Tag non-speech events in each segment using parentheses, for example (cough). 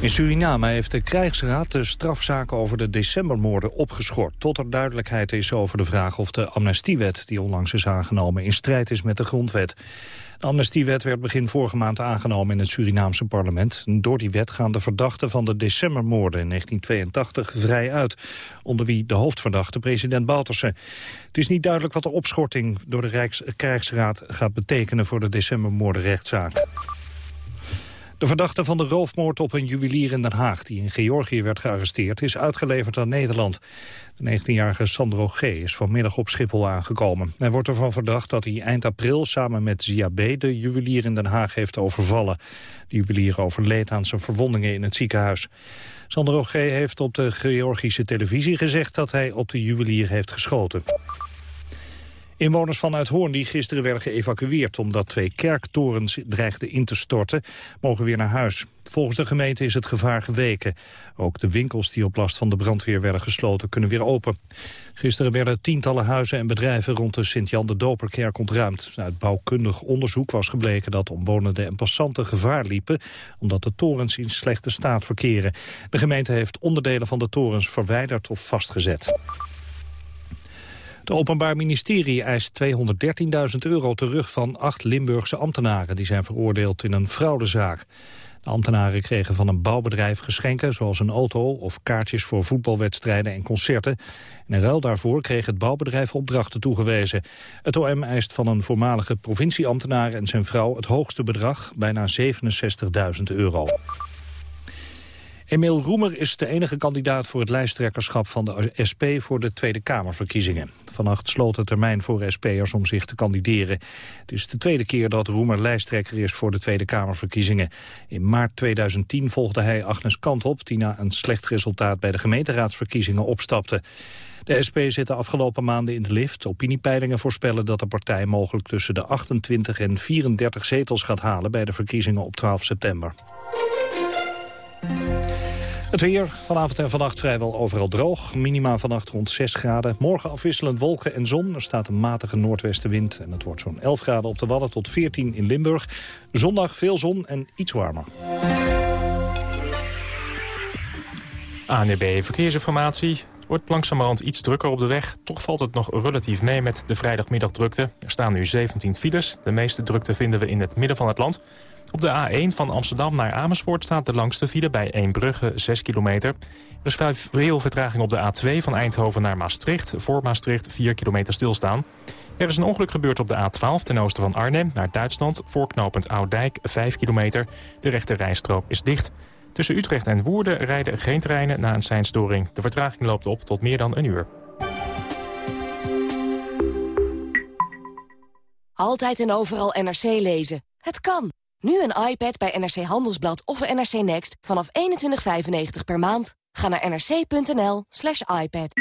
In Suriname heeft de krijgsraad de strafzaken over de decembermoorden opgeschort... tot er duidelijkheid is over de vraag of de amnestiewet... die onlangs is aangenomen in strijd is met de grondwet. De amnestiewet werd begin vorige maand aangenomen in het Surinaamse parlement. Door die wet gaan de verdachten van de decembermoorden in 1982 vrij uit. Onder wie de hoofdverdachte president Bouterse. Het is niet duidelijk wat de opschorting door de Rijks krijgsraad gaat betekenen voor de decembermoordenrechtszaak. De verdachte van de roofmoord op een juwelier in Den Haag... die in Georgië werd gearresteerd, is uitgeleverd aan Nederland. De 19-jarige Sandro G. is vanmiddag op Schiphol aangekomen. Hij wordt ervan verdacht dat hij eind april samen met Zia B. de juwelier in Den Haag heeft overvallen. De juwelier overleed aan zijn verwondingen in het ziekenhuis. Sandro G. heeft op de Georgische televisie gezegd dat hij op de juwelier heeft geschoten. Inwoners van Uithoorn die gisteren werden geëvacueerd... omdat twee kerktorens dreigden in te storten, mogen weer naar huis. Volgens de gemeente is het gevaar geweken. Ook de winkels die op last van de brandweer werden gesloten kunnen weer open. Gisteren werden tientallen huizen en bedrijven rond de Sint-Jan de Doperkerk ontruimd. Uit bouwkundig onderzoek was gebleken dat omwonenden en passanten gevaar liepen... omdat de torens in slechte staat verkeren. De gemeente heeft onderdelen van de torens verwijderd of vastgezet. Het Openbaar Ministerie eist 213.000 euro terug van acht Limburgse ambtenaren... die zijn veroordeeld in een fraudezaak. De ambtenaren kregen van een bouwbedrijf geschenken... zoals een auto of kaartjes voor voetbalwedstrijden en concerten. En in ruil daarvoor kreeg het bouwbedrijf opdrachten toegewezen. Het OM eist van een voormalige provincieambtenaar en zijn vrouw... het hoogste bedrag, bijna 67.000 euro. Emiel Roemer is de enige kandidaat voor het lijsttrekkerschap van de SP voor de Tweede Kamerverkiezingen. Vannacht sloot de termijn voor SP'ers om zich te kandideren. Het is de tweede keer dat Roemer lijsttrekker is voor de Tweede Kamerverkiezingen. In maart 2010 volgde hij Agnes Kant op, die na een slecht resultaat bij de gemeenteraadsverkiezingen opstapte. De SP zit de afgelopen maanden in de lift. Opiniepeilingen voorspellen dat de partij mogelijk tussen de 28 en 34 zetels gaat halen bij de verkiezingen op 12 september. Het weer vanavond en vannacht vrijwel overal droog. Minima vannacht rond 6 graden. Morgen afwisselend wolken en zon. Er staat een matige noordwestenwind. En het wordt zo'n 11 graden op de Wadden tot 14 in Limburg. Zondag veel zon en iets warmer. ANB e Verkeersinformatie. Het wordt langzamerhand iets drukker op de weg. Toch valt het nog relatief mee met de vrijdagmiddagdrukte. Er staan nu 17 files. De meeste drukte vinden we in het midden van het land. Op de A1 van Amsterdam naar Amersfoort staat de langste file bij Eembrugge 6 kilometer. Er is veel vertraging op de A2 van Eindhoven naar Maastricht. Voor Maastricht 4 kilometer stilstaan. Er is een ongeluk gebeurd op de A12 ten oosten van Arnhem naar Duitsland. Voorknopend Oudijk 5 kilometer. De rechte rijstrook is dicht. Tussen Utrecht en Woerden rijden geen treinen na een seinstoring. De vertraging loopt op tot meer dan een uur. Altijd en overal NRC lezen. Het kan. Nu een iPad bij NRC Handelsblad of NRC Next vanaf 21,95 per maand. Ga naar nrc.nl slash iPad.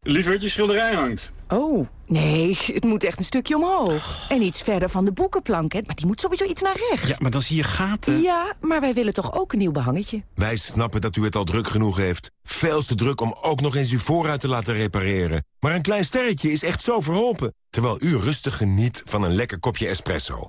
Lieverd, je schilderij hangt. Oh, nee, het moet echt een stukje omhoog. En iets verder van de boekenplank, hè? maar die moet sowieso iets naar rechts. Ja, maar dan zie je gaten. Ja, maar wij willen toch ook een nieuw behangetje? Wij snappen dat u het al druk genoeg heeft. Veel te druk om ook nog eens uw voorruit te laten repareren. Maar een klein sterretje is echt zo verholpen. Terwijl u rustig geniet van een lekker kopje espresso.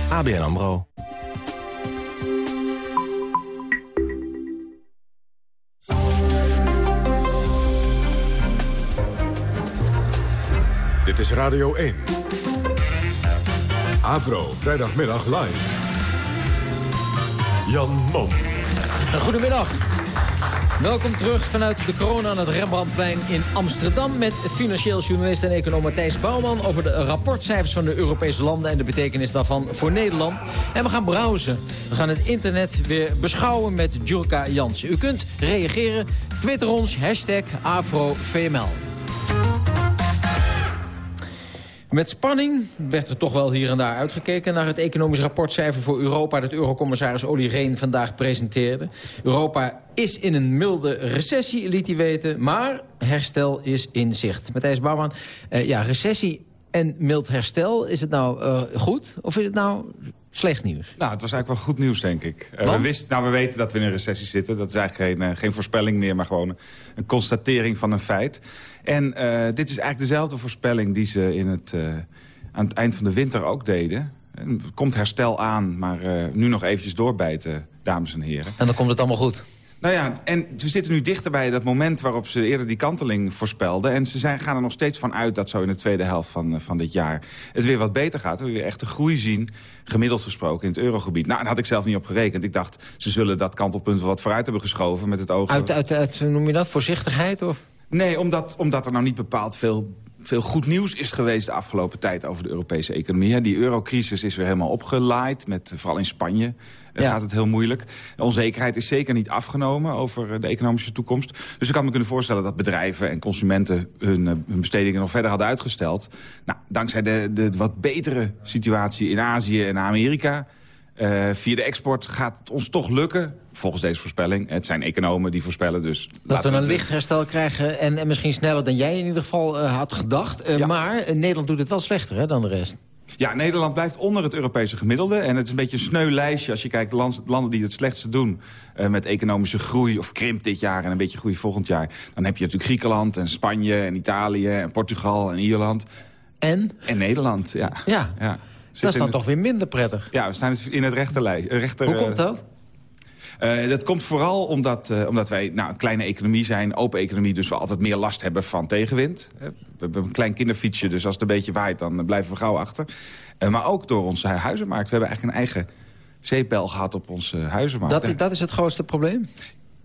ABN AMRO. Dit is Radio 1. Avro, vrijdagmiddag live. Jan Mom. Goedemiddag. Welkom terug vanuit de corona aan het Rembrandtplein in Amsterdam... met financieel journalist en econoom Matthijs Bouwman... over de rapportcijfers van de Europese landen en de betekenis daarvan voor Nederland. En we gaan browsen. We gaan het internet weer beschouwen met Jurka Jansen. U kunt reageren. Twitter ons, hashtag AfroVML. Met spanning werd er toch wel hier en daar uitgekeken... naar het economisch rapportcijfer voor Europa... dat eurocommissaris Olly Rehn vandaag presenteerde. Europa is in een milde recessie, liet hij weten. Maar herstel is in zicht. Matthijs Bouwman, uh, ja, recessie en mild herstel. Is het nou uh, goed of is het nou slecht nieuws? Nou, het was eigenlijk wel goed nieuws, denk ik. Uh, we, wisten, nou, we weten dat we in een recessie zitten. Dat is eigenlijk geen, uh, geen voorspelling meer, maar gewoon een constatering van een feit. En dit is eigenlijk dezelfde voorspelling die ze in het, aan het eind van de winter ook deden. Er komt herstel aan, maar nu nog eventjes doorbijten, dames en heren. En dan komt het allemaal goed? Nou ja, en we zitten nu dichter bij dat moment waarop ze eerder die kanteling voorspelden. En ze zijn, gaan er nog steeds van uit dat zo in de tweede helft van, eh, van dit jaar het weer wat beter gaat. We weer echt een groei zien, gemiddeld gesproken, in het eurogebied. Nou, daar had ik zelf niet op gerekend. Ik dacht, ze zullen dat kantelpunt wel wat vooruit hebben geschoven met het oog... Uit, uit, uit, noem je dat, voorzichtigheid? Of? Nee, omdat, omdat er nou niet bepaald veel veel goed nieuws is geweest de afgelopen tijd over de Europese economie. Die eurocrisis is weer helemaal opgelaaid, met, vooral in Spanje ja. gaat het heel moeilijk. De onzekerheid is zeker niet afgenomen over eh, de economische toekomst. Dus ik kan me kunnen voorstellen dat bedrijven en consumenten hun, eh, hun bestedingen nog verder hadden uitgesteld. Nou, dankzij de, de wat betere situatie in Azië en Amerika... Uh, via de export gaat het ons toch lukken, volgens deze voorspelling. Het zijn economen die voorspellen, dus... Dat we een licht herstel krijgen en, en, misschien sneller dan jij in ieder geval uh, had gedacht. Uh, ja. Maar Nederland doet het wel slechter hè, dan de rest. Ja, Nederland blijft onder het Europese gemiddelde. En het is een beetje een sneu lijstje als je kijkt de landen die het slechtste doen... Uh, met economische groei of krimp dit jaar en een beetje groei volgend jaar. Dan heb je natuurlijk Griekenland en Spanje en Italië en Portugal en Ierland. En? En Nederland, ja. Ja, ja. Dat is dan toch weer minder prettig. Ja, we staan dus in het rechterlijst. Rechter, Hoe komt dat? Uh, dat komt vooral omdat, uh, omdat wij nou, een kleine economie zijn, open economie... dus we altijd meer last hebben van tegenwind. We hebben een klein kinderfietsje, dus als het een beetje waait... dan blijven we gauw achter. Uh, maar ook door onze huizenmarkt. We hebben eigenlijk een eigen zeepbel gehad op onze huizenmarkt. Dat, dat is het grootste probleem?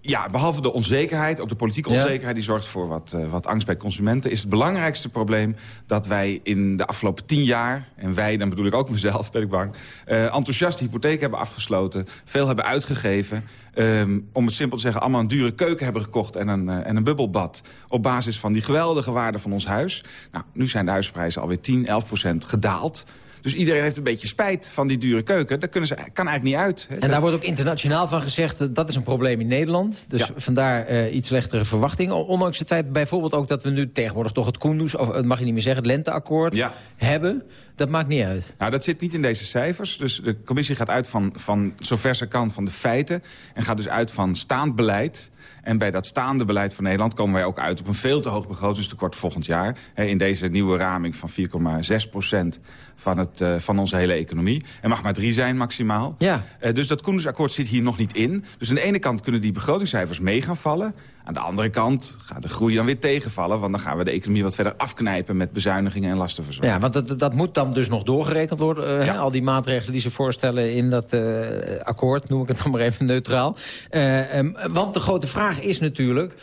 Ja, behalve de onzekerheid, ook de politieke onzekerheid... die zorgt voor wat, uh, wat angst bij consumenten... is het belangrijkste probleem dat wij in de afgelopen tien jaar... en wij, dan bedoel ik ook mezelf, (laughs) ben ik bang... Uh, enthousiast hypotheek hebben afgesloten, veel hebben uitgegeven... Um, om het simpel te zeggen, allemaal een dure keuken hebben gekocht... en een, uh, en een bubbelbad op basis van die geweldige waarde van ons huis. Nou, nu zijn de huisprijzen alweer 10, 11 procent gedaald... Dus iedereen heeft een beetje spijt van die dure keuken. Dat kunnen ze, kan eigenlijk niet uit. En daar wordt ook internationaal van gezegd... dat is een probleem in Nederland. Dus ja. vandaar uh, iets slechtere verwachtingen. Ondanks het feit bijvoorbeeld ook dat we nu tegenwoordig... toch het Koenders, of het mag je niet meer zeggen, het lenteakkoord ja. hebben. Dat maakt niet uit. Nou, dat zit niet in deze cijfers. Dus de commissie gaat uit van, van zover kant van de feiten... en gaat dus uit van staand beleid... En bij dat staande beleid van Nederland komen wij ook uit op een veel te hoog begrotingstekort volgend jaar. In deze nieuwe raming van 4,6 procent van, het, uh, van onze hele economie. Er mag maar drie zijn maximaal. Ja. Uh, dus dat Koendersakkoord zit hier nog niet in. Dus aan de ene kant kunnen die begrotingscijfers mee gaan vallen. Aan de andere kant gaat de groei dan weer tegenvallen... want dan gaan we de economie wat verder afknijpen met bezuinigingen en lastenverzorging. Ja, want dat, dat moet dan dus nog doorgerekend worden. Uh, ja. hè? Al die maatregelen die ze voorstellen in dat uh, akkoord, noem ik het dan maar even neutraal. Uh, um, want de grote vraag is natuurlijk,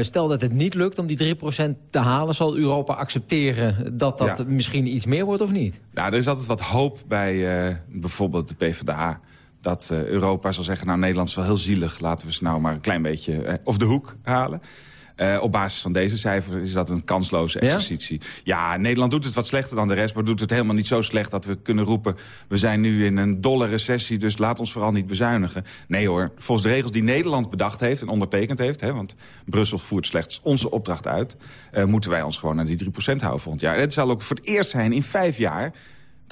stel dat het niet lukt om die 3% te halen... zal Europa accepteren dat dat ja. misschien iets meer wordt of niet? Nou, er is altijd wat hoop bij bijvoorbeeld de PvdA dat uh, Europa zal zeggen... nou, Nederland is wel heel zielig, laten we ze nou maar een klein beetje uh, of de hoek halen. Uh, op basis van deze cijfers is dat een kansloze exercitie. Ja? ja? Nederland doet het wat slechter dan de rest... maar doet het helemaal niet zo slecht dat we kunnen roepen... we zijn nu in een dolle recessie, dus laat ons vooral niet bezuinigen. Nee hoor, volgens de regels die Nederland bedacht heeft en ondertekend heeft... Hè, want Brussel voert slechts onze opdracht uit... Uh, moeten wij ons gewoon aan die 3% houden volgend jaar. Het zal ook voor het eerst zijn in vijf jaar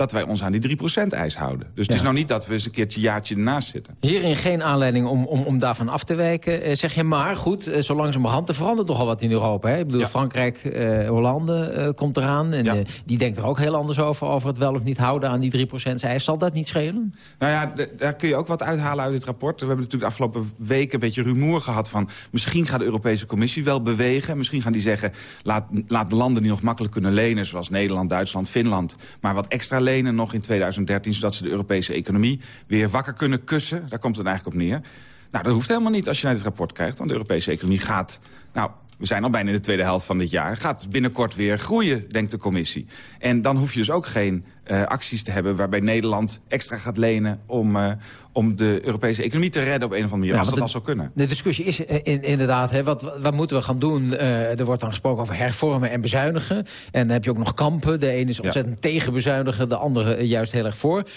dat wij ons aan die 3%-eis houden. Dus het is nou niet dat we eens een keertje jaartje ernaast zitten. Hierin geen aanleiding om, om, om daarvan af te wijken. Uh, zeg je maar, goed, uh, zo langzamerhand, er verandert toch al wat in Europa. Hè? Ik bedoel. Frankrijk, uh, Hollande komt eraan. En die denkt er ook heel anders over, over het wel of niet houden aan die 3%-eis. Zal dat niet schelen? Nou ja, daar kun je ook wat uithalen uit dit rapport. We hebben natuurlijk de afgelopen weken een beetje rumoer gehad van... misschien gaat de Europese Commissie wel bewegen. Misschien gaan die zeggen, laat, laat de landen die nog makkelijk kunnen lenen... zoals Nederland, Duitsland, Finland, maar wat extra lenen nog in 2013... zodat ze de Europese economie weer wakker kunnen kussen. Daar komt het eigenlijk op neer. Nou, dat hoeft helemaal niet als je naar dit rapport kijkt. Want de Europese economie gaat... Nou, we zijn al bijna in de tweede helft van dit jaar... gaat binnenkort weer groeien, denkt de commissie. En dan hoef je dus ook geen eh, acties te hebben... waarbij Nederland extra gaat lenen om, eh, om de Europese economie te redden op een of andere manier. Ja, als dat al zou kunnen. De discussie is eh, in, inderdaad, hè, wat, wat moeten we gaan doen? Er wordt dan gesproken over hervormen en bezuinigen. En dan heb je ook nog kampen. De ene is ontzettend tegen bezuinigen, de andere juist heel erg voor.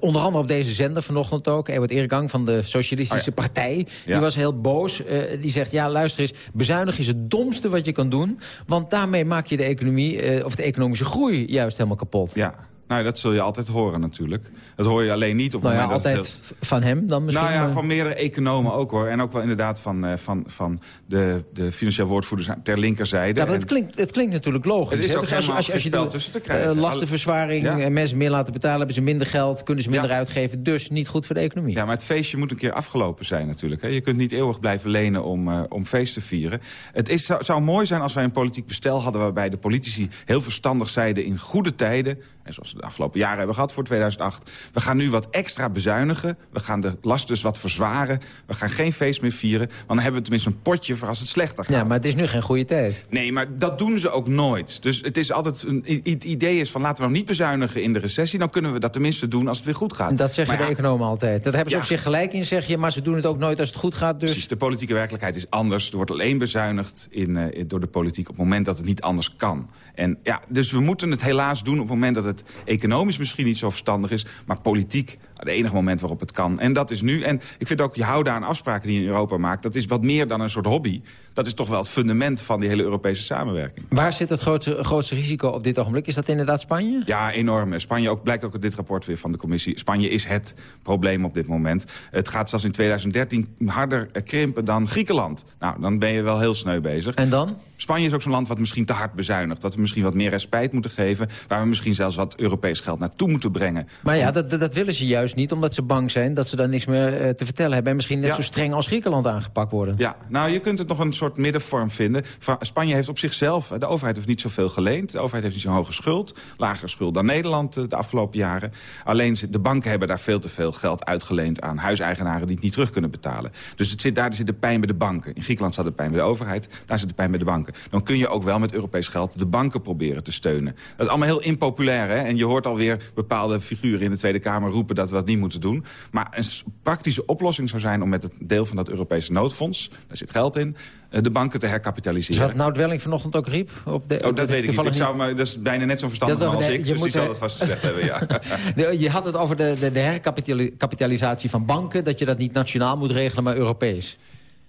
Onder andere op deze zender vanochtend ook. Ewart Eregang van de Socialistische Oh ja. Partij. Die was heel boos. Die zegt, ja luister eens, bezuinigen is het domste wat je kan doen. Want daarmee maak je de economie, of de economische groei juist helemaal kapot. Ja, nou dat zul je altijd horen natuurlijk. Dat hoor je alleen niet op het Nou ja, moment dat het altijd heel- van hem dan misschien. Nou ja, maar- van meerdere economen ook hoor. En ook wel inderdaad van, eh, van, van de, de financieel woordvoerders ter linkerzijde. Ja, En- het klinkt, het klinkt natuurlijk logisch. Het is hè? ook Dus als als je, als je helemaal de, tussen te krijgen. eh, lastenverzwaring, Ja. en mensen meer laten betalen... hebben ze minder geld, kunnen ze minder uitgeven. Dus niet goed voor de economie. Ja, maar het feestje moet een keer afgelopen zijn natuurlijk. Hè. Je kunt niet eeuwig blijven lenen om, eh, om feest te vieren. Het is, zou, zou mooi zijn als wij een politiek bestel hadden... waarbij de politici heel verstandig zeiden in goede tijden... en zoals de afgelopen jaren hebben gehad voor 2008... we gaan nu wat extra bezuinigen. We gaan de last dus wat verzwaren. We gaan geen feest meer vieren. Want dan hebben we tenminste een potje voor als het slechter gaat. Ja, maar het is nu geen goede tijd. Nee, maar dat doen ze ook nooit. Dus het is altijd een, het idee is van laten we nog niet bezuinigen in de recessie. Dan kunnen we dat tenminste doen als het weer goed gaat. Dat zeggen Maar de ja, economen altijd. Dat hebben ze Ja. op zich gelijk in, zeg je. Maar ze doen het ook nooit als het goed gaat. Dus Precies, de politieke werkelijkheid is anders. Er wordt alleen bezuinigd in, eh, door de politiek op het moment dat het niet anders kan. En ja, dus we moeten het helaas doen op het moment dat het economisch misschien niet zo verstandig is. Maar politiek, het enige moment waarop het kan. En dat is nu. En ik vind ook je houden aan afspraken die je in Europa maakt. Dat is wat meer dan een soort hobby. Dat is toch wel het fundament van die hele Europese samenwerking. waar zit het grootste, grootste risico op dit ogenblik? Is dat inderdaad Spanje? Ja, enorm. Spanje ook, blijkt ook uit dit rapport weer van de commissie. Spanje is het probleem op dit moment. Het gaat zelfs in 2013 harder krimpen dan Griekenland. Nou, dan ben je wel heel sneu bezig. En dan? Spanje is ook zo'n land wat misschien te hard bezuinigt. Wat misschien wat meer respijt moeten geven. Waar we misschien zelfs wat Europees geld naartoe moeten brengen. Maar ja, dat, dat, willen ze juist niet, omdat ze bang zijn... dat ze daar niks meer eh, te vertellen hebben... en misschien net Ja. zo streng als Griekenland aangepakt worden. Ja, nou, je kunt het nog een soort middenvorm vinden. Fra- Spanje heeft op zichzelf, de overheid heeft niet zoveel geleend. De overheid heeft niet zo'n hoge schuld. Lagere schuld dan Nederland eh, de afgelopen jaren. Alleen de banken hebben daar veel te veel geld uitgeleend aan huiseigenaren die het niet terug kunnen betalen. Dus het zit, daar zit de pijn bij de banken. In Griekenland zat de pijn bij de overheid, daar zit de pijn bij de banken. Dan kun je ook wel met Europees geld de banken proberen te steunen. Dat is allemaal heel impopulair, hè? En je hoort alweer bepaalde figuren in de Tweede Kamer roepen dat we dat niet moeten doen. Maar een praktische oplossing zou zijn om met het deel van dat Europese noodfonds, daar zit geld in, eh, de banken te Is herkapitaliseren. wat Nout Welling vanochtend ook riep? Op de, Oh, dat weet ik niet. Ik zou, maar, dat is bijna net zo verstandig Dat- als ik. Dus die zal eh, dat vast gezegd hebben, ja. (laughs) (laughs) De- Je had het over de, de, de herkapitalisatie van banken... dat je dat niet nationaal moet regelen, maar Europees.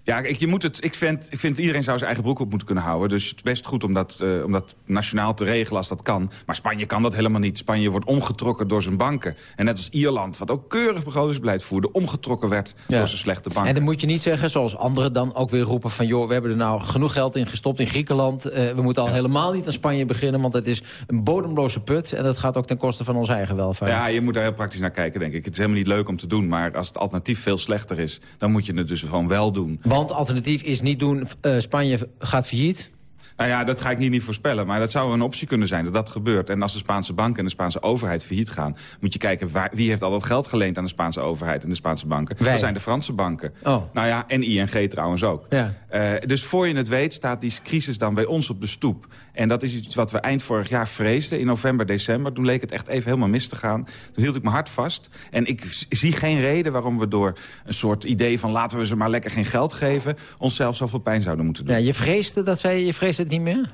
Ja, ik, je moet het, ik, vind, ik vind iedereen zou zijn eigen broek op moeten kunnen houden. Dus het is best goed om dat, eh, om dat nationaal te regelen als dat kan. Maar Spanje kan dat helemaal niet. Spanje wordt omgetrokken door zijn banken. En net als Ierland, wat ook keurig begrotingsbeleid voerde... omgetrokken werd Ja. door zijn slechte banken. En dan moet je niet zeggen, zoals anderen dan ook weer roepen... van joh, we hebben er nou genoeg geld in gestopt in Griekenland. Eh, we moeten al helemaal niet aan Spanje beginnen... want het is een bodemloze put en dat gaat ook ten koste van ons eigen welvaart. Ja, je moet daar heel praktisch naar kijken, denk ik. Het is helemaal niet leuk om te doen, maar als het alternatief veel slechter is... dan moet je het dus gewoon wel doen. Want alternatief is niet doen, eh, Spanje gaat failliet... Nou ja, dat ga ik niet, niet voorspellen. Maar dat zou een optie kunnen zijn dat dat gebeurt. En als de Spaanse banken en de Spaanse overheid failliet gaan... moet je kijken waar, wie heeft al dat geld geleend aan de Spaanse overheid en de Spaanse banken. Wij. Dat zijn de Franse banken. Oh. Nou ja, en ING trouwens ook. Ja. Eh, dus voor je het weet staat die crisis dan bij ons op de stoep. En dat is iets wat we eind vorig jaar vreesden, in november, december. Toen leek het echt even helemaal mis te gaan. Toen hield ik mijn hart vast. En ik zie geen reden waarom we door een soort idee van... laten we ze maar lekker geen geld geven... onszelf zoveel pijn zouden moeten doen. Ja, je vreesde, dat zei je, je vreesde niet meer?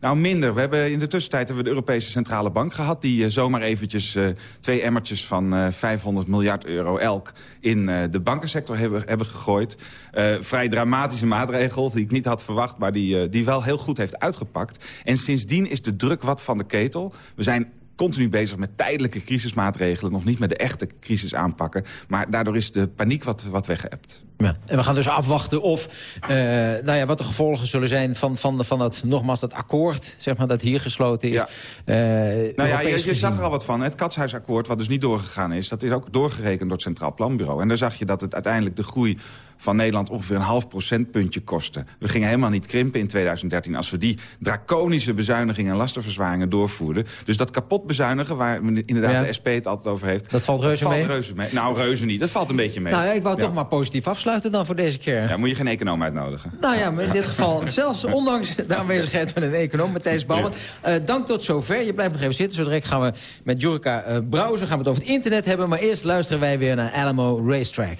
Nou, minder. We hebben in de tussentijd hebben we de Europese Centrale Bank gehad... die eh, zomaar eventjes eh, twee emmertjes van eh 500 miljard euro elk... in eh, de bankensector hebben, hebben gegooid. Eh, vrij dramatische maatregel die ik niet had verwacht... maar die, eh, die wel heel goed heeft uitgepakt. En sindsdien is de druk wat van de ketel. We zijn continu bezig met tijdelijke crisismaatregelen... nog niet met de echte crisis aanpakken. Maar daardoor is de paniek wat, wat weggeëpt. Ja. En we gaan dus afwachten of, eh, nou ja, wat de gevolgen zullen zijn van, van, van dat, nogmaals, dat akkoord, zeg maar, dat hier gesloten is. Ja. Eh, Nou ja, je, zag er al wat van. Het Katshuisakkoord, wat dus niet doorgegaan is... dat is ook doorgerekend door het Centraal Planbureau. En daar zag je dat het uiteindelijk de groei van Nederland... ongeveer een half procentpuntje kostte. We gingen helemaal niet krimpen in 2013... als we die draconische bezuinigingen en lastenverzwaringen doorvoerden. Dus dat kapot bezuinigen, waar inderdaad Ja. de SP het altijd over heeft... Dat valt reuze mee? reuze mee. Nou, reuze niet. Dat valt een beetje mee. Nou ja, ik wou Ja. toch maar positief afsluiten. Afsluiten dan voor deze keer? Ja, moet je geen econoom uitnodigen. Nou ja, maar in dit geval, (laughs) zelfs ondanks de aanwezigheid van een econoom, Matthijs Bouwman. Uh, dank tot zover. Je blijft nog even zitten. Zo direct gaan we met Jurka uh, browsen, gaan we het over het internet hebben. Maar eerst luisteren wij weer naar Alamo Racetrack.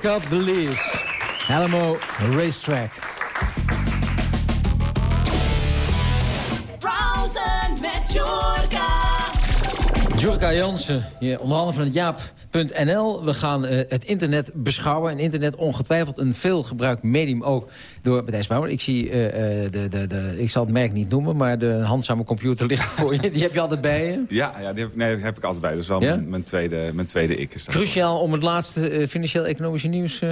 Shake Up the Leaves. Alamo Racetrack. Jurka Jansen, je onder andere van het Jaap NL. We gaan uh, het internet beschouwen. En internet ongetwijfeld een veelgebruikt medium ook door Matthijs Bouwer. Ik zie, uh, de, de, de, ik zal het merk niet noemen, maar de handzame computer ligt (laughs) voor je. Die heb je altijd bij je? Ja, ja die heb, nee, heb ik altijd bij. Dat is wel ja? mijn, mijn, tweede, mijn tweede ik. Is Cruciaal om het laatste financieel-economische nieuws...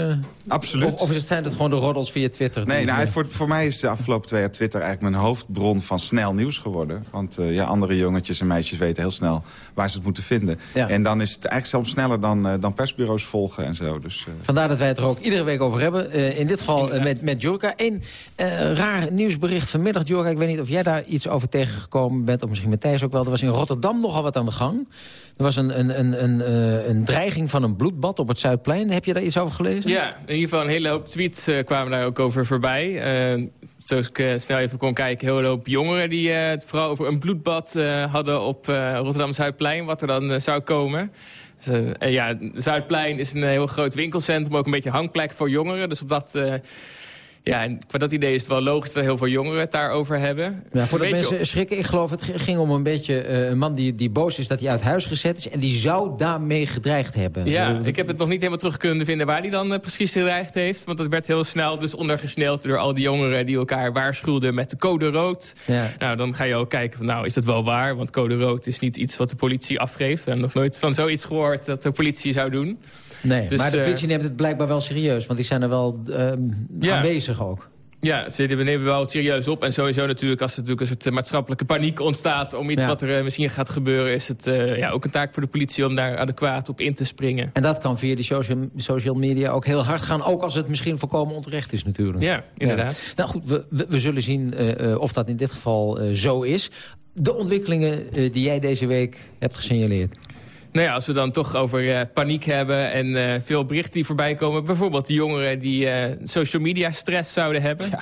Absoluut. Of, of is het, gewoon de roddels via Twitter? Nee, nou, voor, voor mij is de afgelopen twee jaar Twitter eigenlijk mijn hoofdbron van snel nieuws geworden. Want ja, andere jongetjes en meisjes weten heel snel waar ze het moeten vinden. Ja. En dan is het eigenlijk zelfs sneller dan, uh, dan persbureaus volgen en zo. Dus, uh... Vandaar dat wij het er ook iedere week over hebben. Uh, in dit geval met, met Jurka. Eén raar nieuwsbericht vanmiddag, Jurka. Ik weet niet of jij daar iets over tegengekomen bent. Of misschien Matthijs ook wel. Er was in Rotterdam nogal wat aan de gang. Er was een, een, een, een, een dreiging van een bloedbad op het Zuidplein. Heb je daar iets over gelezen? Ja, in ieder geval een hele hoop tweets kwamen daar ook over voorbij zoals ik uh, snel even kon kijken, heel hoop jongeren... die uh, het vooral over een bloedbad uh, hadden op Rotterdam-Zuidplein... wat er dan zou komen. Ja, Zuidplein is een heel groot winkelcentrum, ook een beetje hangplek voor jongeren. Dus op dat ja, en qua dat idee is het wel logisch dat heel veel jongeren het daarover hebben. Ja, voor de mensen schrikken, ik geloof het ging om een beetje uh, een man die, die boos is dat hij uit huis gezet is. En die zou daarmee gedreigd hebben. Ja, ik heb het nog niet helemaal terug kunnen vinden waar hij dan uh, precies gedreigd heeft. Want dat werd heel snel dus ondergesneeld door al die jongeren die elkaar waarschuwden met de code rood. Ja. Nou, dan ga je ook kijken, van, nou is dat wel waar? Want code rood is niet iets wat de politie afgeeft. We hebben nog nooit van zoiets gehoord dat de politie zou doen. Nee, dus, maar de politie neemt het blijkbaar wel serieus. Want die zijn er wel ja. aanwezig ook. Ja, ze nemen wel serieus op. En sowieso natuurlijk, als er natuurlijk een soort eh, maatschappelijke paniek ontstaat... om iets wat er uh, misschien gaat gebeuren... is het uh, ja, ook een taak voor de politie om daar adequaat op in te springen. En dat kan via die social, social media ook heel hard gaan. Ook als het misschien volkomen onterecht is natuurlijk. Ja, inderdaad. Ja. Nou goed, we, we, we zullen zien of dat in dit geval zo is. De ontwikkelingen die jij deze week hebt gesignaleerd. Nou ja, als we dan toch over uh, paniek hebben en uh, veel berichten die voorbij komen. Bijvoorbeeld de jongeren die uh, social media stress zouden hebben. Ja.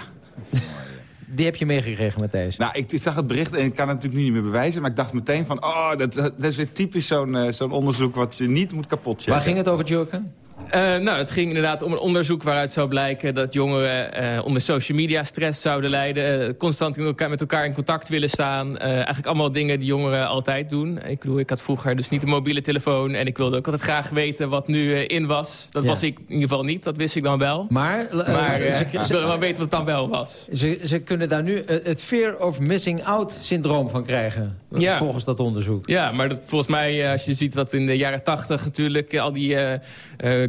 Die heb je meegekregen, Matthijs? Nou, ik, zag het bericht en ik kan het natuurlijk niet meer bewijzen. Maar ik dacht meteen van, oh, dat, dat is weer typisch zo'n zo'n onderzoek wat je niet moet kapot checken. Waar ging het over, Jurgen? Uh, nou, het ging inderdaad om een onderzoek waaruit zou blijken... dat jongeren uh, onder social media stress zouden lijden... Uh, constant elkaar, met elkaar in contact willen staan. eigenlijk allemaal dingen die jongeren altijd doen. Ik bedoel, ik had vroeger dus niet een mobiele telefoon... en ik wilde ook altijd graag weten wat nu in was. Dat ja. was ik in ieder geval niet, dat wist ik dan wel. Maar, maar ze, ik wilde wel weten wat het dan wel was. Ze, ze kunnen daar nu het fear of missing out syndroom van krijgen... Ja. volgens dat onderzoek. Ja, maar dat, volgens mij, als je ziet wat in de jaren tachtig natuurlijk... al die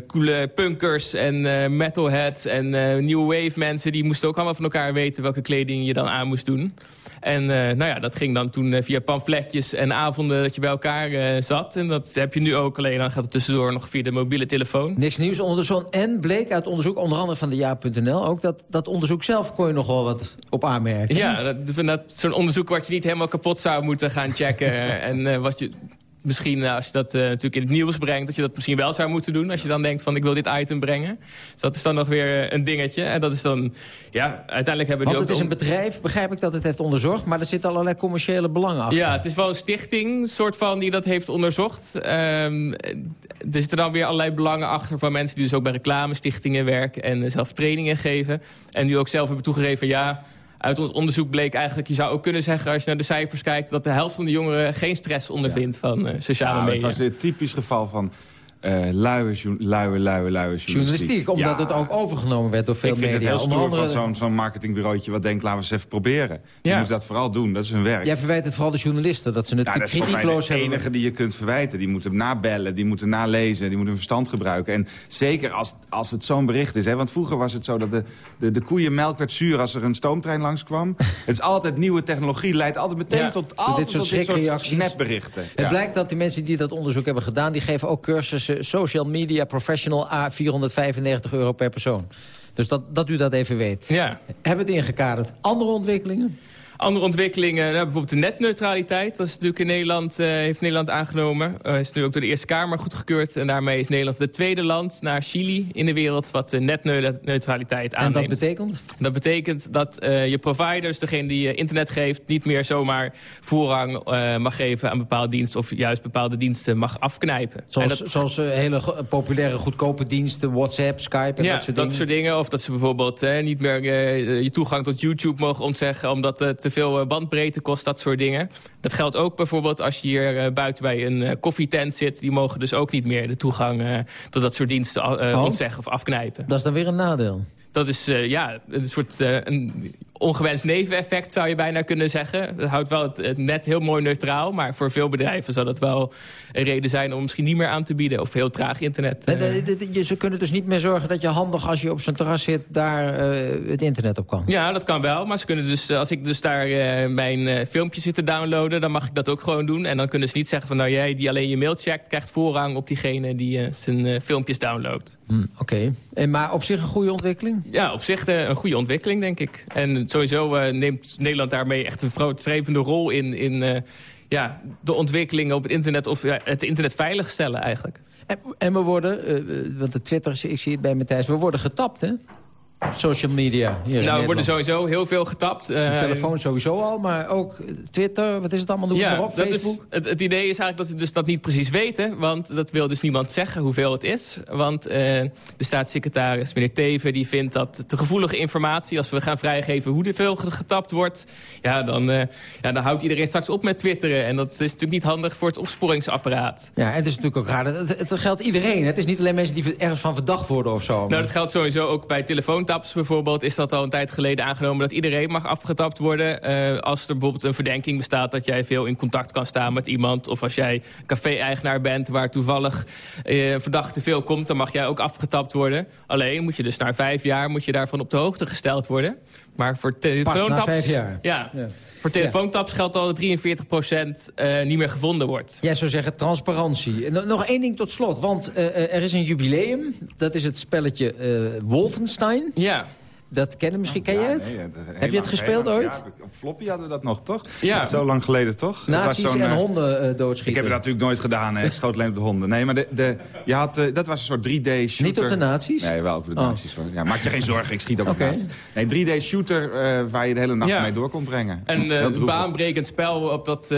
coole punkers en uh, metalheads en uh, new wave mensen... die moesten ook allemaal van elkaar weten welke kleding je dan aan moest doen. En uh, nou ja, dat ging dan toen via pamfletjes en avonden dat je bij elkaar zat. En dat heb je nu ook, alleen dan gaat het tussendoor nog via de mobiele telefoon. Niks nieuws onder de zon. En bleek uit onderzoek, onder andere van de ja.nl ook... dat dat onderzoek zelf kon je nog wel wat op aanmerken. Ja, dat, dat, zo'n onderzoek wat je niet helemaal kapot zou moeten gaan checken. en wat je misschien eh, als je dat uh, natuurlijk in het nieuws brengt... dat je dat misschien wel zou moeten doen. Als je dan denkt van ik wil dit item brengen. Dus dat is dan nog weer eh, een dingetje. En dat is dan, ja, uiteindelijk hebben die ook... het is een bedrijf, begrijp ik dat het heeft onderzocht... maar er zitten allerlei commerciële belangen achter. Ja, het is wel een stichting, soort van, die dat heeft onderzocht. Um, er zitten dan weer allerlei belangen achter van mensen... die dus ook bij reclamestichtingen werken en zelf trainingen geven. En nu ook zelf hebben toegegeven... ja uit ons onderzoek bleek eigenlijk, je zou ook kunnen zeggen... als je naar de cijfers kijkt, dat de helft van de jongeren geen stress ondervindt van uh, sociale ja, media. Het was een typisch geval van uh, luie, luie, luie, luie journalistiek. omdat het ook overgenomen werd door veel media. Ik vind het heel stoer van zo'n zo marketingbureautje wat denkt... laten we eens even proberen. Je moet dat vooral doen, dat is hun werk. Jij verwijt het vooral de journalisten, dat ze het ja, kritiekloos hebben. Dat is enige die je kunt verwijten. Die moeten nabellen, die moeten nalezen, die moeten verstand gebruiken. En zeker als, als het zo'n bericht is. Hè, want vroeger was het zo dat de, de, de koeienmelk werd zuur... als er een stoomtrein langskwam. (laughs) het is altijd nieuwe technologie, leidt altijd meteen ja. tot, altijd dit soort, tot dit soort nepberichten. Het blijkt dat die mensen die dat onderzoek hebben gedaan... die geven ook cursussen social media professional A 495 euro per persoon. Dus dat, dat u dat even weet. Ja. Hebben we het ingekaderd. Andere ontwikkelingen? Andere ontwikkelingen, nou, bijvoorbeeld de netneutraliteit. Dat is natuurlijk in Nederland, uh, heeft Nederland aangenomen. Uh, is nu ook door de Eerste Kamer goedgekeurd. En daarmee is Nederland het tweede land na Chili in de wereld... wat de netneutraliteit aanneemt. En dat betekent? Dat betekent dat uh, je providers, degene die je internet geeft... niet meer zomaar voorrang mag geven aan bepaalde diensten... of juist bepaalde diensten mag afknijpen. Zoals, dat, zoals hele populaire goedkope diensten, WhatsApp, Skype en ja, dat soort dat soort dingen. Of dat ze bijvoorbeeld niet meer je toegang tot YouTube mogen ontzeggen... omdat het te veel bandbreedte kost, dat soort dingen. Dat geldt ook bijvoorbeeld als je hier buiten bij een koffietent zit. Die mogen dus ook niet meer de toegang tot dat soort diensten oh. ontzeggen of afknijpen. Dat is dan weer een nadeel. Dat is ja, een soort een ongewenst neveneffect zou je bijna kunnen zeggen. Dat houdt wel het, net heel mooi neutraal. Maar voor veel bedrijven zou dat wel een reden zijn om misschien niet meer aan te bieden. Of heel traag internet. Uh... Ze kunnen dus niet meer zorgen dat je handig als je op zo'n terras zit... daar uh, het internet op kan? Ja, dat kan wel. Maar ze kunnen dus, als ik dus daar uh, mijn filmpjes zit te downloaden... dan mag ik dat ook gewoon doen. En dan kunnen ze niet zeggen van... nou jij die alleen je mail checkt... krijgt voorrang op diegene die zijn filmpjes downloadt. Hm, Oké. Okay. Maar op zich een goede ontwikkeling? Ja, op zich een goede ontwikkeling, denk ik. En sowieso uh, neemt Nederland daarmee echt een vooruitstrevende rol in... in uh, ja, de ontwikkelingen op het internet of het internet veiligstellen eigenlijk. En, en we worden, uh, want de Twitter, ik zie het bij Matthijs, we worden getapt hè? Social media hier Nou, er worden sowieso heel veel getapt. De uh, telefoon sowieso al, maar ook Twitter, wat is het allemaal, doen ja, erop, Facebook? het, het, idee is eigenlijk dat we dus dat niet precies weten, want dat wil dus niemand zeggen hoeveel het is. Want uh, de staatssecretaris, meneer Teven, die vindt dat de gevoelige informatie, als we gaan vrijgeven hoe er veel getapt wordt, ja dan, uh, ja, dan houdt iedereen straks op met twitteren. En dat is natuurlijk niet handig voor het opsporingsapparaat. Ja, en het is natuurlijk ook raar, het, het, het geldt iedereen. Het is niet alleen mensen die ergens van verdacht worden of zo. Nou, dat geldt sowieso ook bij telefoon taps bijvoorbeeld is dat al een tijd geleden aangenomen... dat iedereen mag afgetapt worden uh, als er bijvoorbeeld een verdenking bestaat... dat jij veel in contact kan staan met iemand. Of als jij café-eigenaar bent waar toevallig uh, verdachte veel komt... dan mag jij ook afgetapt worden. Alleen moet je dus na vijf jaar moet je daarvan op de hoogte gesteld worden. Maar voor telefoontaps... vijf jaar? Ja. ja. Voor telefoontaps geldt al dat 43% uh, niet meer gevonden wordt. Jij zou zeggen transparantie. Nog één ding tot slot, want uh, er is een jubileum. Dat is het spelletje Wolfenstein. Ja. Dat kennen misschien, ken je het? Heb je het gespeeld ooit? Ja, op floppy hadden we dat nog, toch? Ja. Zo lang geleden, toch? Nazi's was en honden uh, doodschieten. Ik heb het natuurlijk nooit gedaan, ik schoot alleen op de honden. Nee, maar de, de, je had, uh, dat was een soort 3D-shooter. Niet op de nazi's? Nee, wel op de oh. nazi's. Ja, maak je geen zorgen, ik schiet ook okay. op nazi's. Nee, 3D-shooter uh, waar je de hele nacht ja. mee door kon brengen. En een baanbrekend spel op dat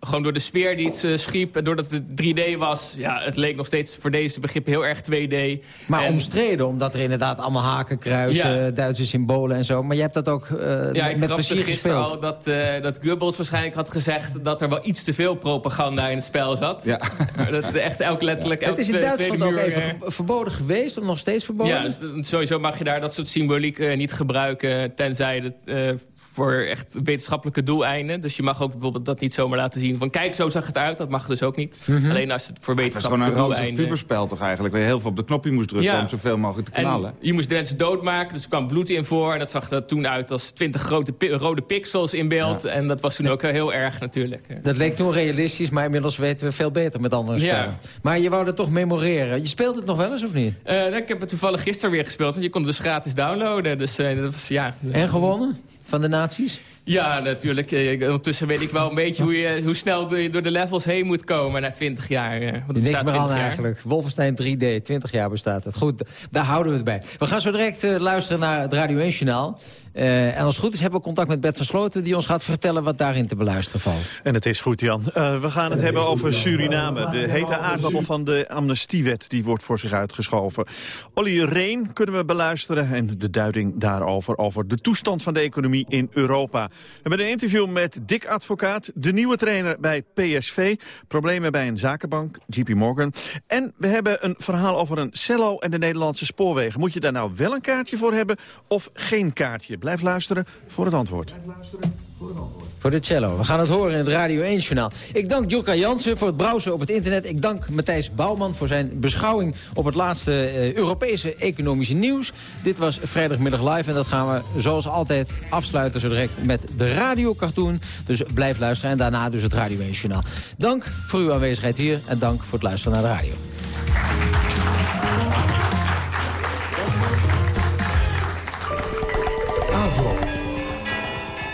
gewoon door de sfeer die het uh, schiep... en doordat het 3D was... ja, het leek nog steeds voor deze begrippen heel erg 2D. Maar omstreden, omdat er inderdaad allemaal haken, kruisen... Ja. Duitse symbolen en zo. Maar je hebt dat ook uh, ja, met plezier gespeeld. al dat, uh, dat Goebbels waarschijnlijk had gezegd... dat er wel iets te veel propaganda in het spel zat. Ja. (laughs) dat echt elk letterlijk... het is in Duitsland ook even verboden geweest, of nog steeds verboden? Ja, dus, sowieso mag je daar dat soort symboliek niet gebruiken... tenzij het voor echt wetenschappelijke doeleinden. Dus je mag ook bijvoorbeeld dat niet zomaar laten zien van kijk, zo zag het uit. Dat mag dus ook niet. Mhm. Alleen als het voor wetenschappelijk Het is gewoon een puberspel toch eigenlijk? Waar je heel veel op de knopje moest drukken om zoveel mogelijk te knallen. En je moest de mensen doodmaken, dus er kwam bloed in voor. En dat zag er toen uit als twintig grote rode pixels in beeld. En dat was toen ook heel erg natuurlijk. Dat leek toen realistisch, maar inmiddels weten we veel beter met andere spellen. Ja. Maar je wou dat toch memoreren. Je speelt het nog wel eens of niet? Uh, ik heb het toevallig gisteren weer gespeeld. Want je kon het dus gratis downloaden. Dus, uh, dat was, ja. En gewonnen? Van de nazi's? Ja, natuurlijk. Eh, ondertussen weet ik wel een beetje hoe, je, hoe snel je door de levels heen moet komen na 20 jaar. Eh, want Niks meer aan eigenlijk. Wolfenstein 3D, 20 jaar bestaat het. Goed, daar houden we het bij. We gaan zo direct uh, luisteren naar het Radio 1 Journaal. Uh, en als het goed is hebben we contact met Bert van Sloten... die ons gaat vertellen wat daarin te beluisteren valt. En het is goed, Jan. Uh, we gaan het hebben over Suriname. De hete aardappel van de amnestiewet die wordt voor zich uitgeschoven. Olly Reen kunnen we beluisteren en de duiding daarover... over de toestand van de economie in Europa. We hebben een interview met Dick Advocaat, de nieuwe trainer bij PSV. Problemen bij een zakenbank, JP Morgan. En we hebben een verhaal over een cello en de Nederlandse spoorwegen. Moet je daar nou wel een kaartje voor hebben of geen kaartje? Blijf luisteren voor het antwoord. Blijf luisteren voor het antwoord. Voor de cello. We gaan het horen in het Radio 1-journaal. Ik dank Jokka Jansen voor het browsen op het internet. Ik dank Matthijs Bouwman voor zijn beschouwing op het laatste uh, Europese economische nieuws. Dit was vrijdagmiddag live en dat gaan we zoals altijd afsluiten zo direct met de radiocartoon. Dus blijf luisteren en daarna dus het Radio 1-journaal. Dank voor uw aanwezigheid hier en dank voor het luisteren naar de radio.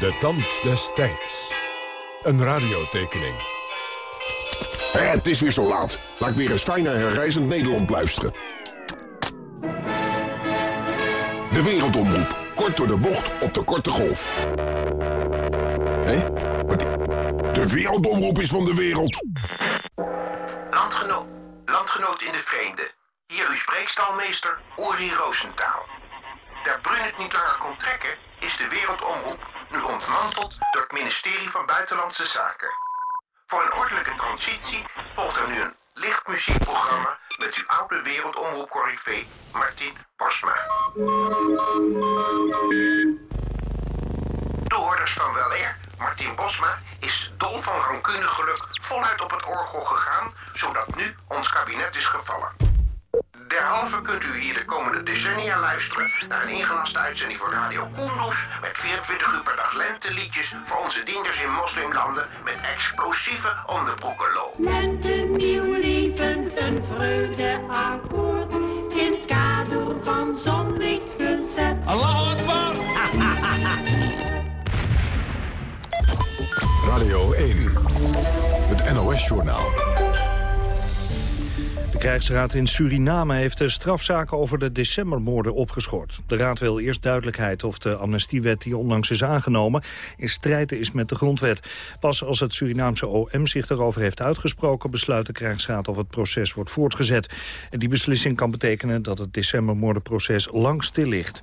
De tand des tijds. Een radiotekening. Eh, het is weer zo laat. Laat ik weer eens fijn naar herreizend Nederland luisteren. De Wereldomroep. Kort door de bocht op de korte golf. Hé? De Wereldomroep is van de wereld. Landgenoot, landgenoot in de vreemde. Hier uw spreekstalmeester Uri Roosentaal. Daar Brun het niet langer kon trekken, is de Wereldomroep nu ontmanteld door het ministerie van Buitenlandse Zaken. Voor een ordelijke transitie volgt er nu een lichtmuziekprogramma met uw oude wereldomroepcorrivee Martin Bosma. De hoorders van wel Martin Bosma is dol van rancune geluk voluit op het orgel gegaan, zodat nu ons kabinet is gevallen. Derhalve kunt u hier de komende decennia luisteren naar een ingelaste uitzending van Radio Kunduz met 24 uur per dag lenteliedjes voor onze dienders in moslimlanden met explosieve onderbroekenloop. Lente, nieuw levend, een vreugdeakkoord in het kader van zonlicht gezet. Allahu Akbar! (laughs) Radio 1, het NOS-journaal. De krijgsraad in Suriname heeft de strafzaken over de decembermoorden opgeschort. De raad wil eerst duidelijkheid of de amnestiewet die onlangs is aangenomen... in strijd is met de grondwet. Pas als het Surinaamse OM zich daarover heeft uitgesproken... besluit de krijgsraad of het proces wordt voortgezet. En die beslissing kan betekenen dat het decembermoordenproces lang stil ligt.